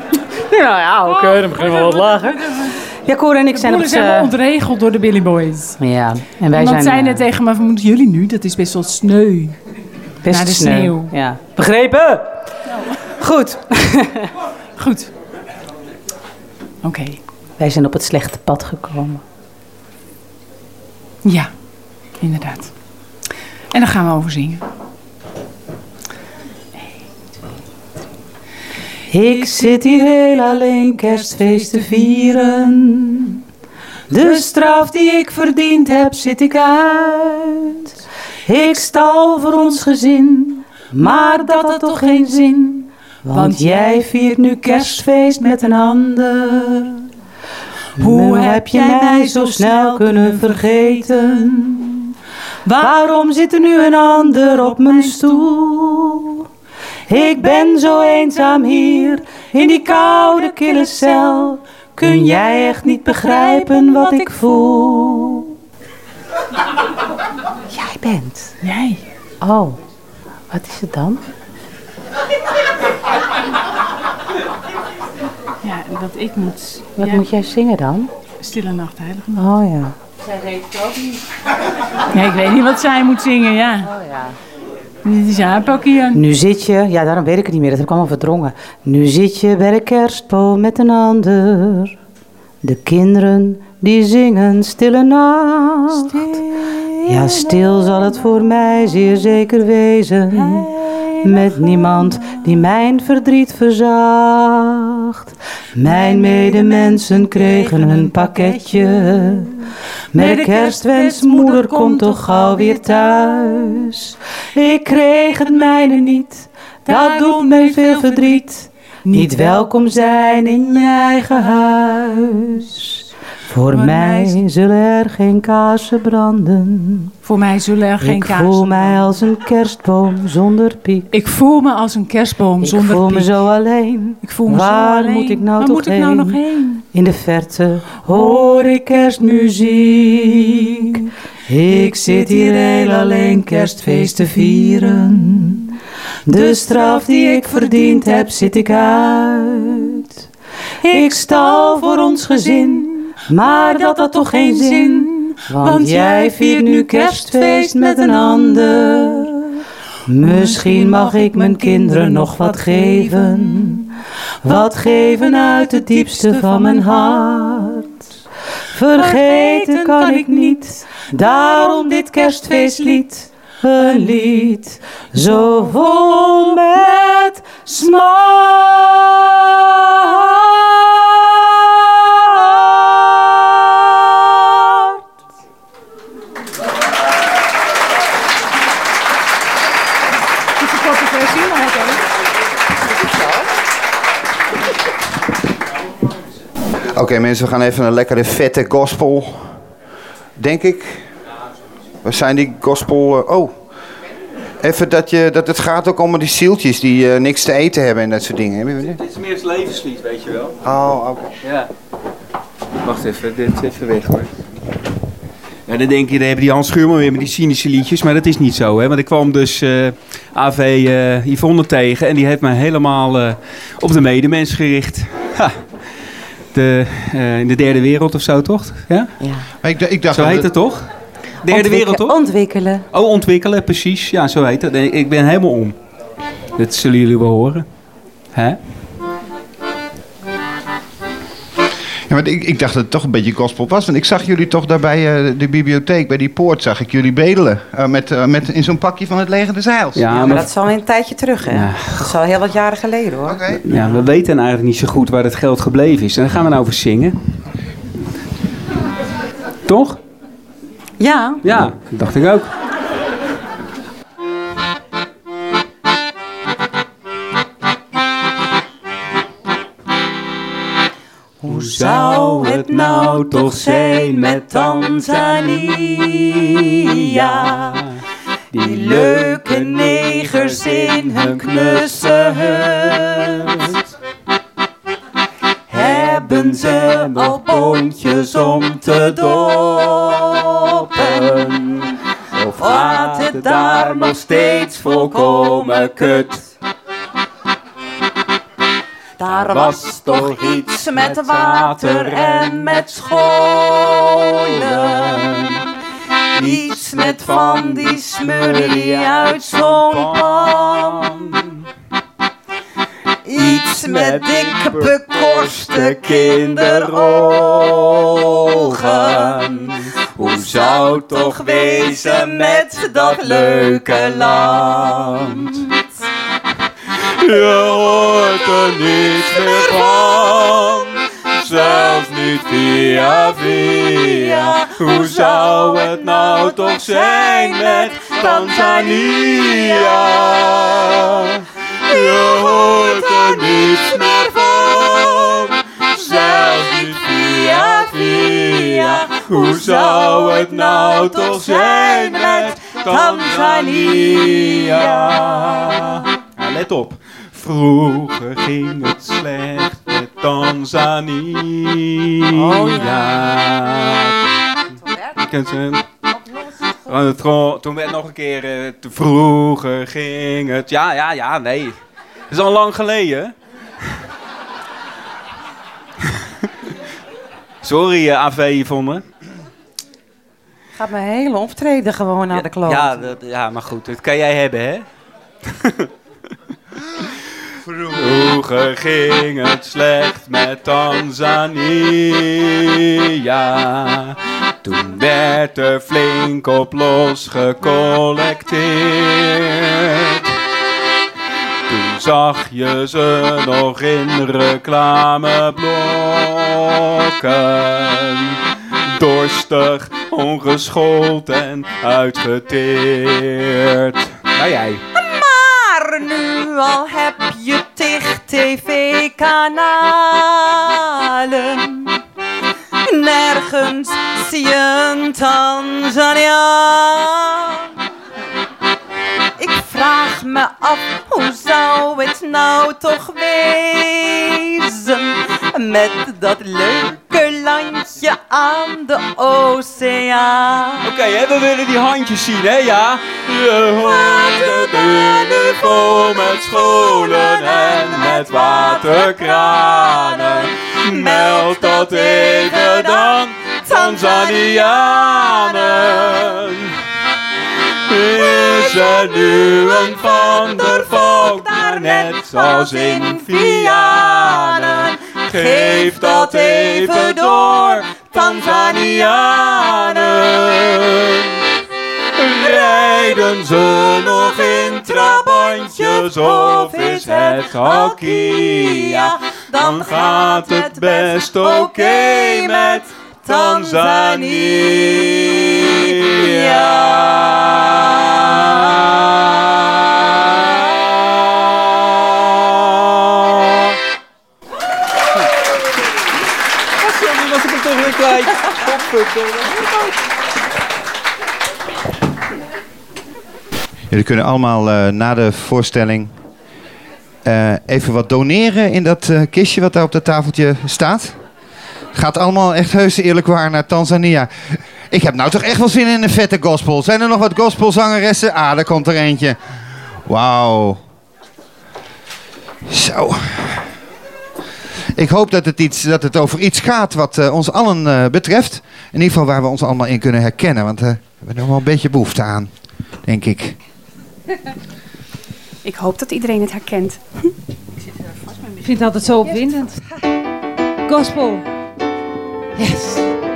Nou [LAUGHS] ja, oké, dan beginnen we wat lager. Ja, Cor en ik zijn op zijn ontregeld door de Billy Boys. Ja, en wij zijn... zei eh, net tegen me, wat moeten jullie nu? Dat is best wel sneu. Best Naar de sneu. sneeuw. Ja. Begrepen? Goed. [LAUGHS] Goed. Oké. Wij zijn op het slechte pad gekomen. Ja, inderdaad. En daar gaan we over zingen. Ik zit hier heel alleen kerstfeest te vieren. De straf die ik verdiend heb, zit ik uit. Ik stal voor ons gezin, maar dat had toch geen zin. Want jij viert nu kerstfeest met een ander. Hoe heb jij mij zo snel kunnen vergeten? Waarom zit er nu een ander op mijn stoel? Ik ben zo eenzaam hier in die koude kille cel. Kun jij echt niet begrijpen wat ik voel? Jij bent. Nee. Oh, wat is het dan? Ja, dat ik moet... Wat moet jij zingen dan? Stille Nacht, Heilige Nacht. Oh ja. Nee, ik weet niet wat zij moet zingen, ja. Oh ja. Dit is een pakje. Nu zit je, ja daarom weet ik het niet meer, dat heb ik allemaal verdrongen. Nu zit je bij de kerstboom met een ander. De kinderen die zingen stille nacht. Ja, stil zal het voor mij zeer zeker wezen. Met niemand die mijn verdriet verzacht. Mijn medemensen kregen een pakketje. Met kerstwens, moeder komt toch gauw weer thuis. Ik kreeg het mijne niet, dat doet mij veel verdriet. Niet welkom zijn in je eigen huis. Voor mij zullen er geen kaarsen branden. Voor mij zullen er geen Ik kaarsen voel mij als een kerstboom zonder piek. Ik voel me als een kerstboom Ik zonder voel me piek. zo alleen. Ik voel me Waar zo alleen. moet ik nou Waar toch moet ik nou heen? nog heen? In de verte hoor ik kerstmuziek. Ik zit hier heel alleen kerstfeest te vieren. De straf die ik verdiend heb, zit ik uit. Ik stal voor ons gezin, maar dat had toch geen zin. Want jij viert nu kerstfeest met een ander. Misschien mag ik mijn kinderen nog wat geven. Wat geven uit het diepste van mijn hart. Vergeten kan ik niet, daarom dit kerstfeestlied. Een lied zo vol met smart. Oké mensen, we gaan even een lekkere vette gospel. Denk ik. Waar zijn die gospel... eh, oh. Even dat, je, dat het gaat ook om die zieltjes die eh, niks te eten hebben en dat soort dingen. We dit? Dit is meer het levenslied, weet je wel. Oh, oké. Ja. Wacht even, dit even weg hoor. Ja, dan denk je, dan hebben die Hans Schuurman weer met die cynische liedjes. Maar dat is niet zo, hè. Want ik kwam dus eh, AV eh, Yvonne tegen en die heeft mij helemaal op de medemens gericht. Ha. De, eh, in de derde wereld of zo, toch? Ja? Maar ik, ik dacht Zo heet het toch? Derde wereld, toch? Ontwikkelen. Oh, ontwikkelen, precies. Ja, zo heet het. Ik ben helemaal om. Dat zullen jullie wel horen. Hè? Ja, maar ik, ik dacht dat het toch een beetje gospel was. Want ik zag jullie toch daar bij eh, de bibliotheek, bij die poort, zag ik jullie bedelen. Eh, met, eh, met, in zo'n pakje van het leger des Heils. Ja, maar dat is al een tijdje terug, hè? Ja. Dat is al heel wat jaren geleden, hoor. Ja, we weten eigenlijk niet zo goed waar het geld gebleven is. En daar gaan we nou over zingen. Toch? Ja. Ja, dat dacht ik ook. Zou het nou toch zijn met Tanzania? Die leuke negers in hun knusse. Hebben ze al boontjes om te doppen? Of gaat het daar nog steeds volkomen kut? Daar was toch iets met water en met scholen. Iets met van die smurrie uit zo'n pan. Iets met dikke bekorste kinderogen. Hoe zou het toch wezen met dat leuke land? Je hoort er niets meer van, zelfs niet via via. Hoe zou het nou toch zijn met Tanzania? Je hoort er niets meer van, zelfs niet via via. Hoe zou het nou toch zijn met Tanzania? Let op. Vroeger ging het slecht met Tanzania. Oh, Kent ze hem? Oh, het tro- Toen werd nog een keer, eh, te vroeger ging het... Ja, ja, ja, nee. Dat is al lang geleden. [LAUGHS] Sorry, eh, AV Yvonne. Gaat mijn hele optreden gewoon naar de kloot. Ja, dat, ja, maar goed, dat kan jij hebben, hè? [LAUGHS] Vroeger ging het slecht met Tanzania. Toen werd er flink op los gecollecteerd. Toen zag je ze nog in reclameblokken. Dorstig, ongeschoold en uitgeteerd. Nou jij. Nu al heb je tig tv-kanalen. Nergens zie je een Tanzania. Ik vraag me af, hoe zou het nou toch wezen met dat leuke landje aan de oceaan? Oké, we willen die handjes zien, hè, ja? Je hoort vol met scholen en met waterkranen. Meld dat even dan, Tanzanianen. Is er nu een van der Valk daar net als in Vianen? Geef dat even door, Tanzanianen. Rijden ze nog in trabantjes of is het hockey? Dan gaat het best oké met Tanzania. Ik. Jullie kunnen allemaal eh, na de voorstelling eh, even wat doneren in dat eh, kistje wat daar op dat tafeltje staat. Gaat allemaal echt heus eerlijk waar naar Tanzania. Ik heb nou toch echt wel zin in een vette gospel. Zijn er nog wat gospelzangeressen? Ah, daar komt er eentje. Wauw. Zo. Ik hoop dat het, iets, dat het over iets gaat wat eh, ons allen eh, betreft. In ieder geval waar we ons allemaal in kunnen herkennen. Want eh, we hebben er wel een beetje behoefte aan, denk ik. [LAUGHS] Ik hoop dat iedereen het herkent. [LAUGHS] Ik vind het altijd zo opwindend. Gospel. Yes.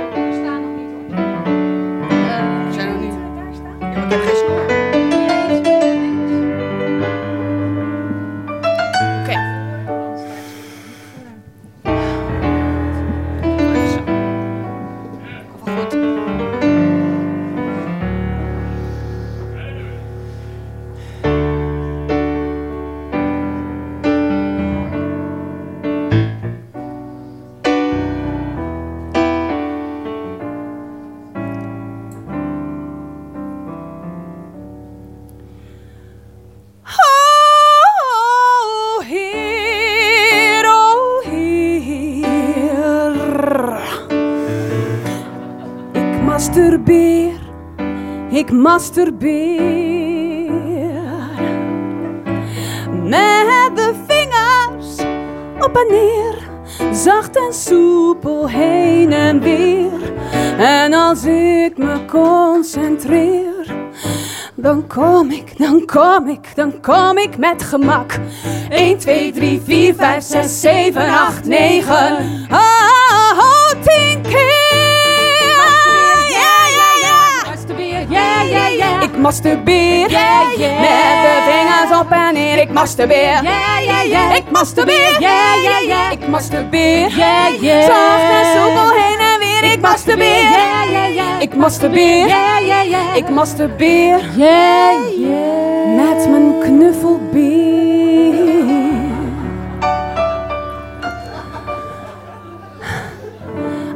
Masturbeer. Met de vingers op en neer, zacht en soepel heen en weer. En als ik me concentreer, dan kom ik, dan kom ik, dan kom ik met gemak. 1, 2, 3, 4, 5, 6, 7, 8, 9. Oh, masturbeer. Ja, ja. Met de vingers op en neer. Ik masturbeer. Ja, ja, ja. Ik masturbeer. Ja, ja, ja. Ik masturbeer. Ja, ja. Zacht en soepel heen en weer. Ik masturbeer. Ja, ja, ja. Ik masturbeer. Ja, ja, ja. Ik masturbeer. Ja, ja. Met mijn knuffelbeer.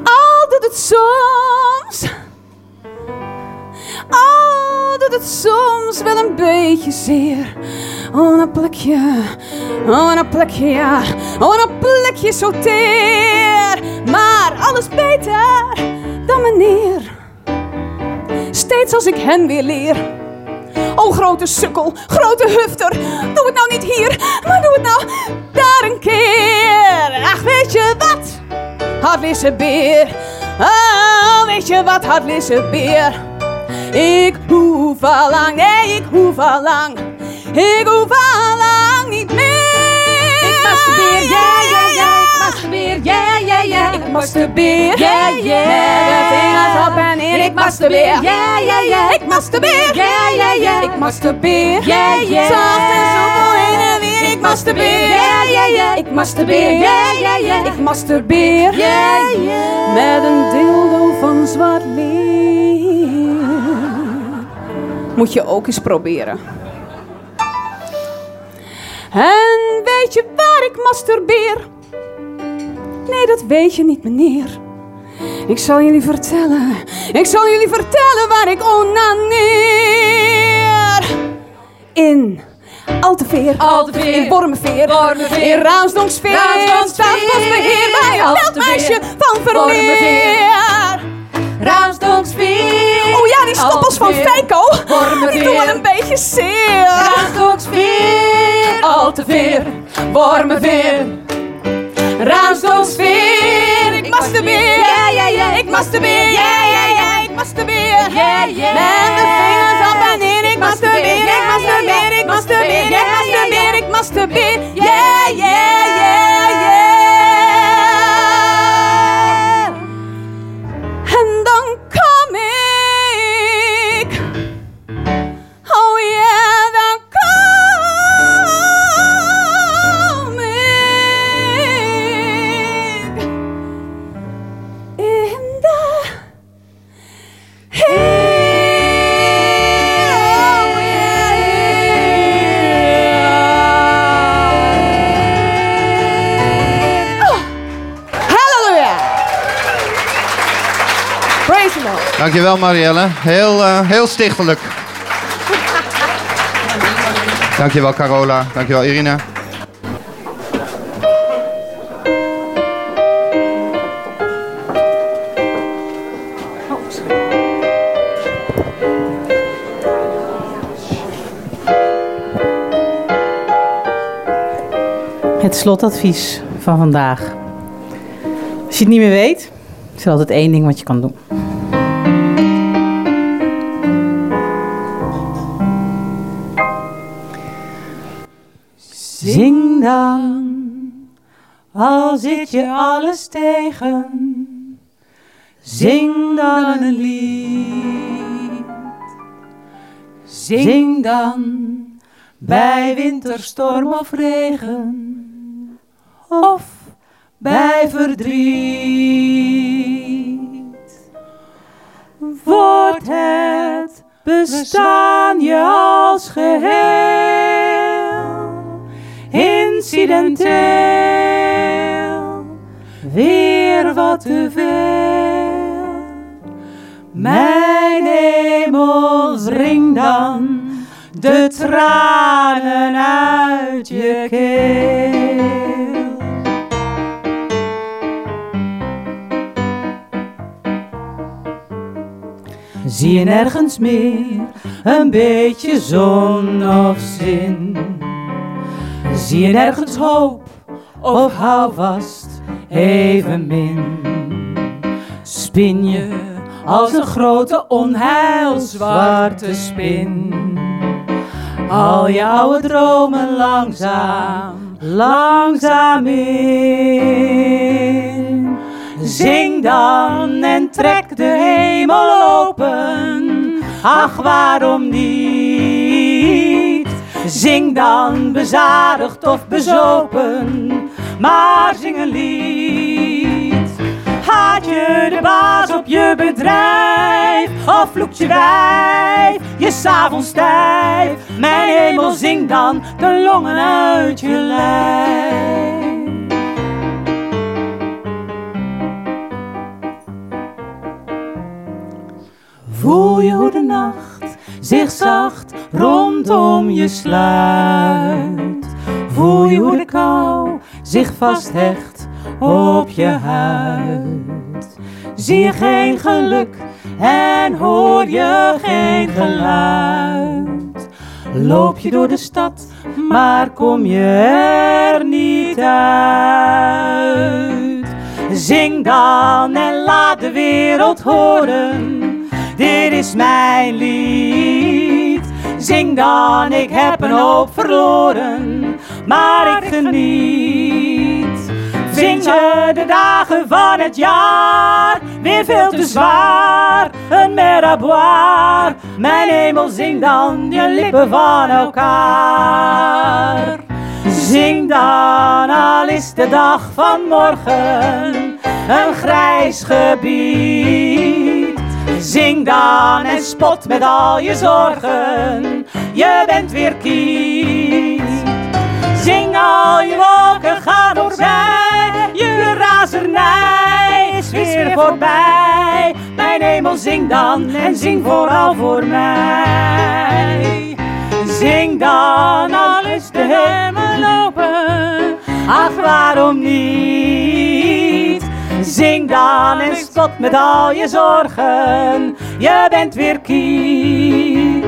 Al doet het soms. Doet het soms wel een beetje zeer. Oh, een plekje. Oh, een plekje, ja. Oh, een plekje zo teer. Maar alles beter dan meneer. Steeds als ik hen weer leer. Oh, grote sukkel, grote hufter. Doe het nou niet hier, maar doe het nou daar een keer. Ach, weet je wat? Hartlisse beer. Oh, weet je wat, hartlisse beer. Ik hoef al lang, nee, ik hoef al lang. Ik hoef al lang niet meer. Ik masturbeer, ja, ja, ja. Ik masturbeer, ja, ja, ja. Ik masturbeer, Ja, ja. Met de vingers op en neer. Ik masturbeer, Ja, ja, ja. Ik masturbeer, Ja, ja, ja. Ik masturbeer, Ja, ja. Zacht en soepel heen en weer. Ik masturbeer, Ja, ja, ja. Ik masturbeer, Ja, ja, ja. Ik masturbeer, Ja, ja. Met een dildo van zwart leer. Moet je ook eens proberen. En weet je waar ik masturbeer? Nee, dat weet je niet, meneer. Ik zal jullie vertellen. Ik zal jullie vertellen waar ik onaneer. In Alteveer. Alteveer. In Wormerveer. Wormerveer. In Raamsdonksveer. Raamsdonksveer. Staatsbosbeheer bij een veldmeisje van Wormerveer. Verleer. Ja, die stoppels van. Feiko. Die doen wel een beetje zeer. Raamsdonksveer. Alteveer. Wormerveer. Raamsdonksveer. Ik masturbeer. Ja, ja, ja. Ik masturbeer. Ja, ja, ja. Ik masturbeer. Ja, ja. Met mijn vingers op en neer. Ik masturbeer. Ik Ja, ja, masturbeer. ja. Ik masturbeer. Ik Ja, ja, masturbeer. ja. Ik masturbeer. Ja, ja, ja, ja. Dankjewel Marielle. Heel, eh, heel stichtelijk. Dankjewel Carola. Dankjewel Irina. Het slotadvies van vandaag. Als je het niet meer weet, is er altijd één ding wat je kan doen. Zing dan, al zit je alles tegen. Zing dan een lied. Zing dan bij winterstorm of regen. Of bij verdriet. Wordt het bestaan je als geheel incidenteel weer wat te veel. Mijn hemels, ring dan de tranen uit je keel. Zie je nergens meer een beetje zon of zin? Zie je nergens hoop of hou vast evenmin? Spin je als een grote onheilzwarte spin? Al je oude dromen langzaam, langzaam in. Zing dan en trek de hemel open. Ach, waarom niet? Zing dan bezadigd of bezopen, maar zing een lied. Haat je de baas op je bedrijf, of vloekt je wijf, je s'avonds stijf. Mijn hemel, zing dan de longen uit je lijf. Voel je hoe de nacht zich zacht rondom je sluit. Voel je hoe de kou zich vasthecht op je huid. Zie je geen geluk en hoor je geen geluid. Loop je door de stad, maar kom je er niet uit. Zing dan en laat de wereld horen dit is mijn lied. Zing dan, ik heb een hoop verloren, maar ik geniet. Je de dagen van het jaar weer veel te zwaar? Een meraboir, mijn hemel, zing dan je lippen van elkaar. Zing dan, al is de dag van morgen een grijs gebied. Zing dan en spot met al je zorgen, je bent weer kiet. Zing al je wolken gaan voorbij, je razernij is weer voorbij. Mijn hemel, zing dan en zing vooral voor mij. Zing dan, al is de hemel open, ach waarom niet? Zing dan en spot met al je zorgen, je bent weer kiet.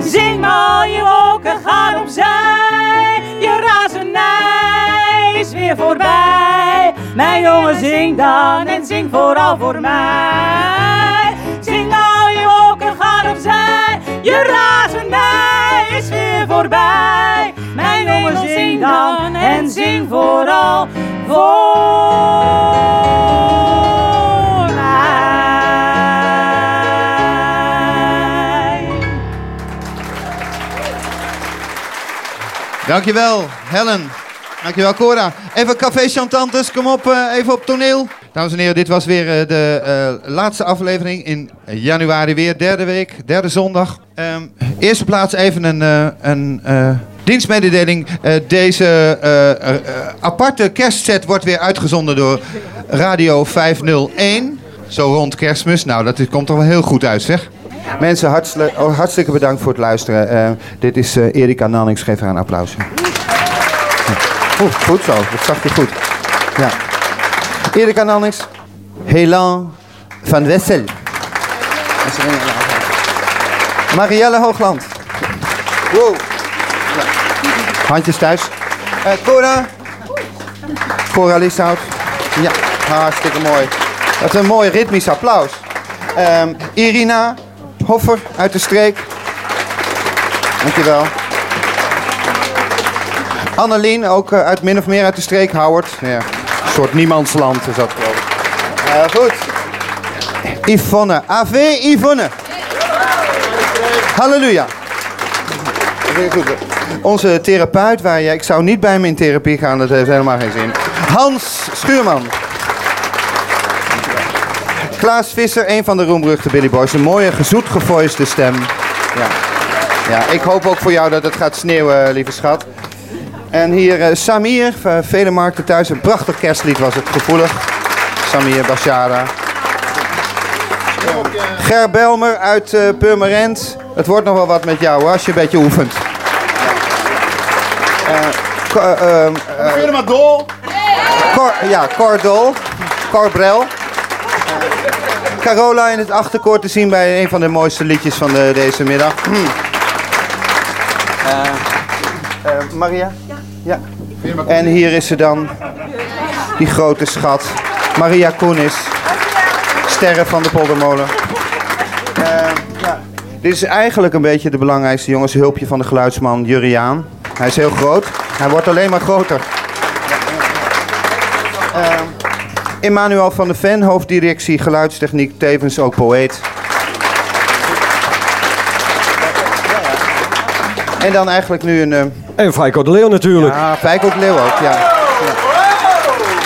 Zing al je wolken gaan opzij, je razernij is weer voorbij. Mijn jongen, zing dan en zing vooral voor mij. Zing al je wolken gaan opzij, je razernij is weer voorbij. Mijn jongen, zing dan en zing vooral voor mij. Dankjewel, Helen. Dankjewel, Cora. Even Café Chantantes, kom op, eh, even op toneel. Dames en heren, dit was weer eh, de eh, laatste aflevering in januari weer. Derde week, derde zondag. Ehm, eerste plaats even een, eh, een eh, dienstmededeling. Eh, deze aparte kerstset wordt weer uitgezonden door Radio 501. Zo rond kerstmis. Nou, dat komt er wel heel goed uit, zeg. Mensen, hartstikke, oh, hartstikke bedankt voor het luisteren. Eh, dit is eh, Erika Nannings. Geef haar een applaus. Oeh, goed zo. Dat zag je goed. Ja. Erika Nannings. Helan van Wessel. Marielle Hoogland. Wow. Handjes thuis. Eh, Cora. Cora Lieshout. Ja, hartstikke mooi. Wat een mooi ritmisch applaus. Ehm, Irina Hoffer uit de streek. Dankjewel. Annelien, ook eh, uit min of meer uit de streek. Howard. Ja, een soort niemandsland is dat geloof. Eh, goed. Yvonne. AV Yvonne. Halleluja. Onze therapeut, waar je, ik zou niet bij hem in therapie gaan, dat heeft helemaal geen zin. Hans Schuurman. Klaas Visser, een van de roemruchte Billy Boys. Een mooie, gezoet gevoiste stem. Ja. ja, ik hoop ook voor jou dat het gaat sneeuwen, lieve schat. En hier eh, Samir, van vele markten thuis. Een prachtig kerstlied was het, gevoelig. Samir Bashara. Ger Belmer uit eh Purmerend. Het wordt nog wel wat met jou hoor, als je een beetje oefent. Eh, eh, eh, Helemaal dol. Cor, ja, Cor Dol. Cor Brel. Carola in het achterkoor te zien bij een van de mooiste liedjes van de, deze middag. Eh, eh, Maria? Ja. En hier is ze dan, die grote schat. Maria Koenis. Sterren van de Poldermolen. Eh, ja. Dit is eigenlijk een beetje de belangrijkste jongenshulpje van de geluidsman Juriaan. Hij is heel groot. Hij wordt alleen maar groter. Eh, Emmanuel van de Ven, hoofddirectie geluidstechniek, tevens ook poëet. En dan eigenlijk nu een... eh, En Feiko de Leeuw natuurlijk. Ja, Feiko de Leeuw ook, ja. ja.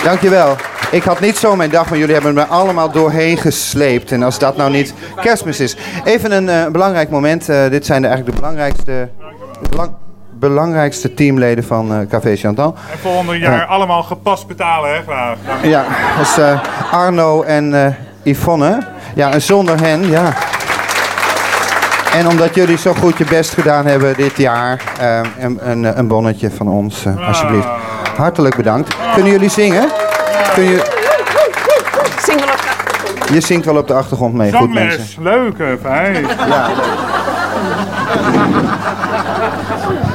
Dankjewel. Ik had niet zo mijn dag, maar jullie hebben me allemaal doorheen gesleept. En als dat nou niet kerstmis is. Even een eh, belangrijk moment. Eh, dit zijn de, eigenlijk de belangrijkste, de belang- belangrijkste teamleden van eh Café Chantal. En volgende jaar allemaal gepast betalen, hè, graag. Ja, dat is eh, Arno en eh, Yvonne. Ja, en zonder hen, ja. En omdat jullie zo goed je best gedaan hebben dit jaar, eh, een, een, een bonnetje van ons, eh, alsjeblieft. Hartelijk bedankt. Kunnen jullie zingen? Kun je, Zing wel op je zingt wel op de achtergrond mee, goed mensen. Leuk, hè, fijn. Ja.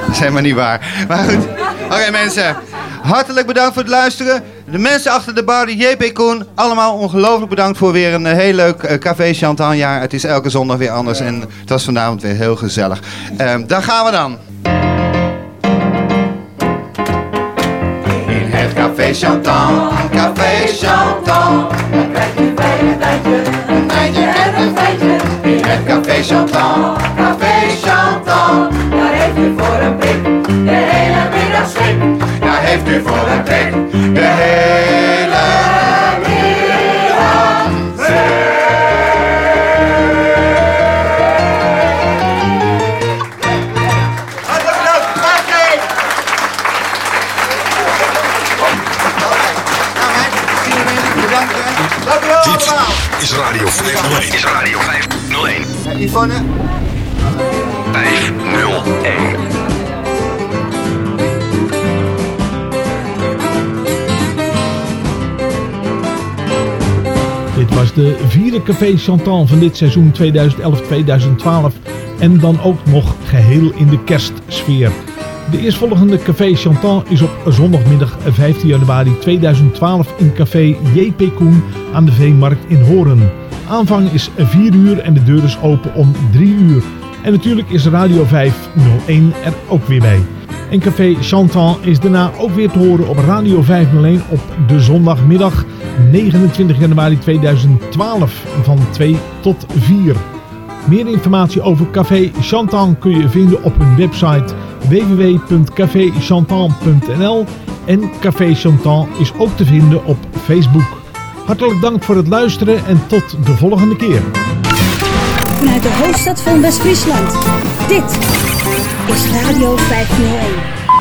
Dat is helemaal niet waar. Maar goed. Oké mensen, hartelijk bedankt voor het luisteren. De mensen achter de bar, de JP Koen, allemaal ongelooflijk bedankt voor weer een eh, heel leuk eh, Café Chantal jaar. Het is elke zondag weer anders en het was vanavond weer heel gezellig. Ehm daar gaan we dan. In het Café Chantal, Café Chantal. Dan krijg je bij een wijntje, een wijntje en een feitje. In het Café Chantal, Café Chantal. Daar heeft u voor een prik heeft u voor een prik de hele middag Dit is Radio 501. Is Radio 501. Yvonne? De vierde Café Chantal van dit seizoen 2011-2012 en dan ook nog geheel in de kerstsfeer. De eerstvolgende Café Chantal is op zondagmiddag 15 januari 2012 in Café JP Koen aan de Veemarkt in Horen. Aanvang is 4 uur en de deur is open om 3 uur. En natuurlijk is Radio 501 er ook weer bij. En Café Chantal is daarna ook weer te horen op Radio 501 op de zondagmiddag 29 januari 2012 van 2 tot 4. Meer informatie over Café Chantal kun je vinden op hun website www.caféchantal.nl en Café Chantal is ook te vinden op Facebook. Hartelijk dank voor het luisteren en tot de volgende keer. Vanuit de hoofdstad van West-Friesland. Dit is Radio 501.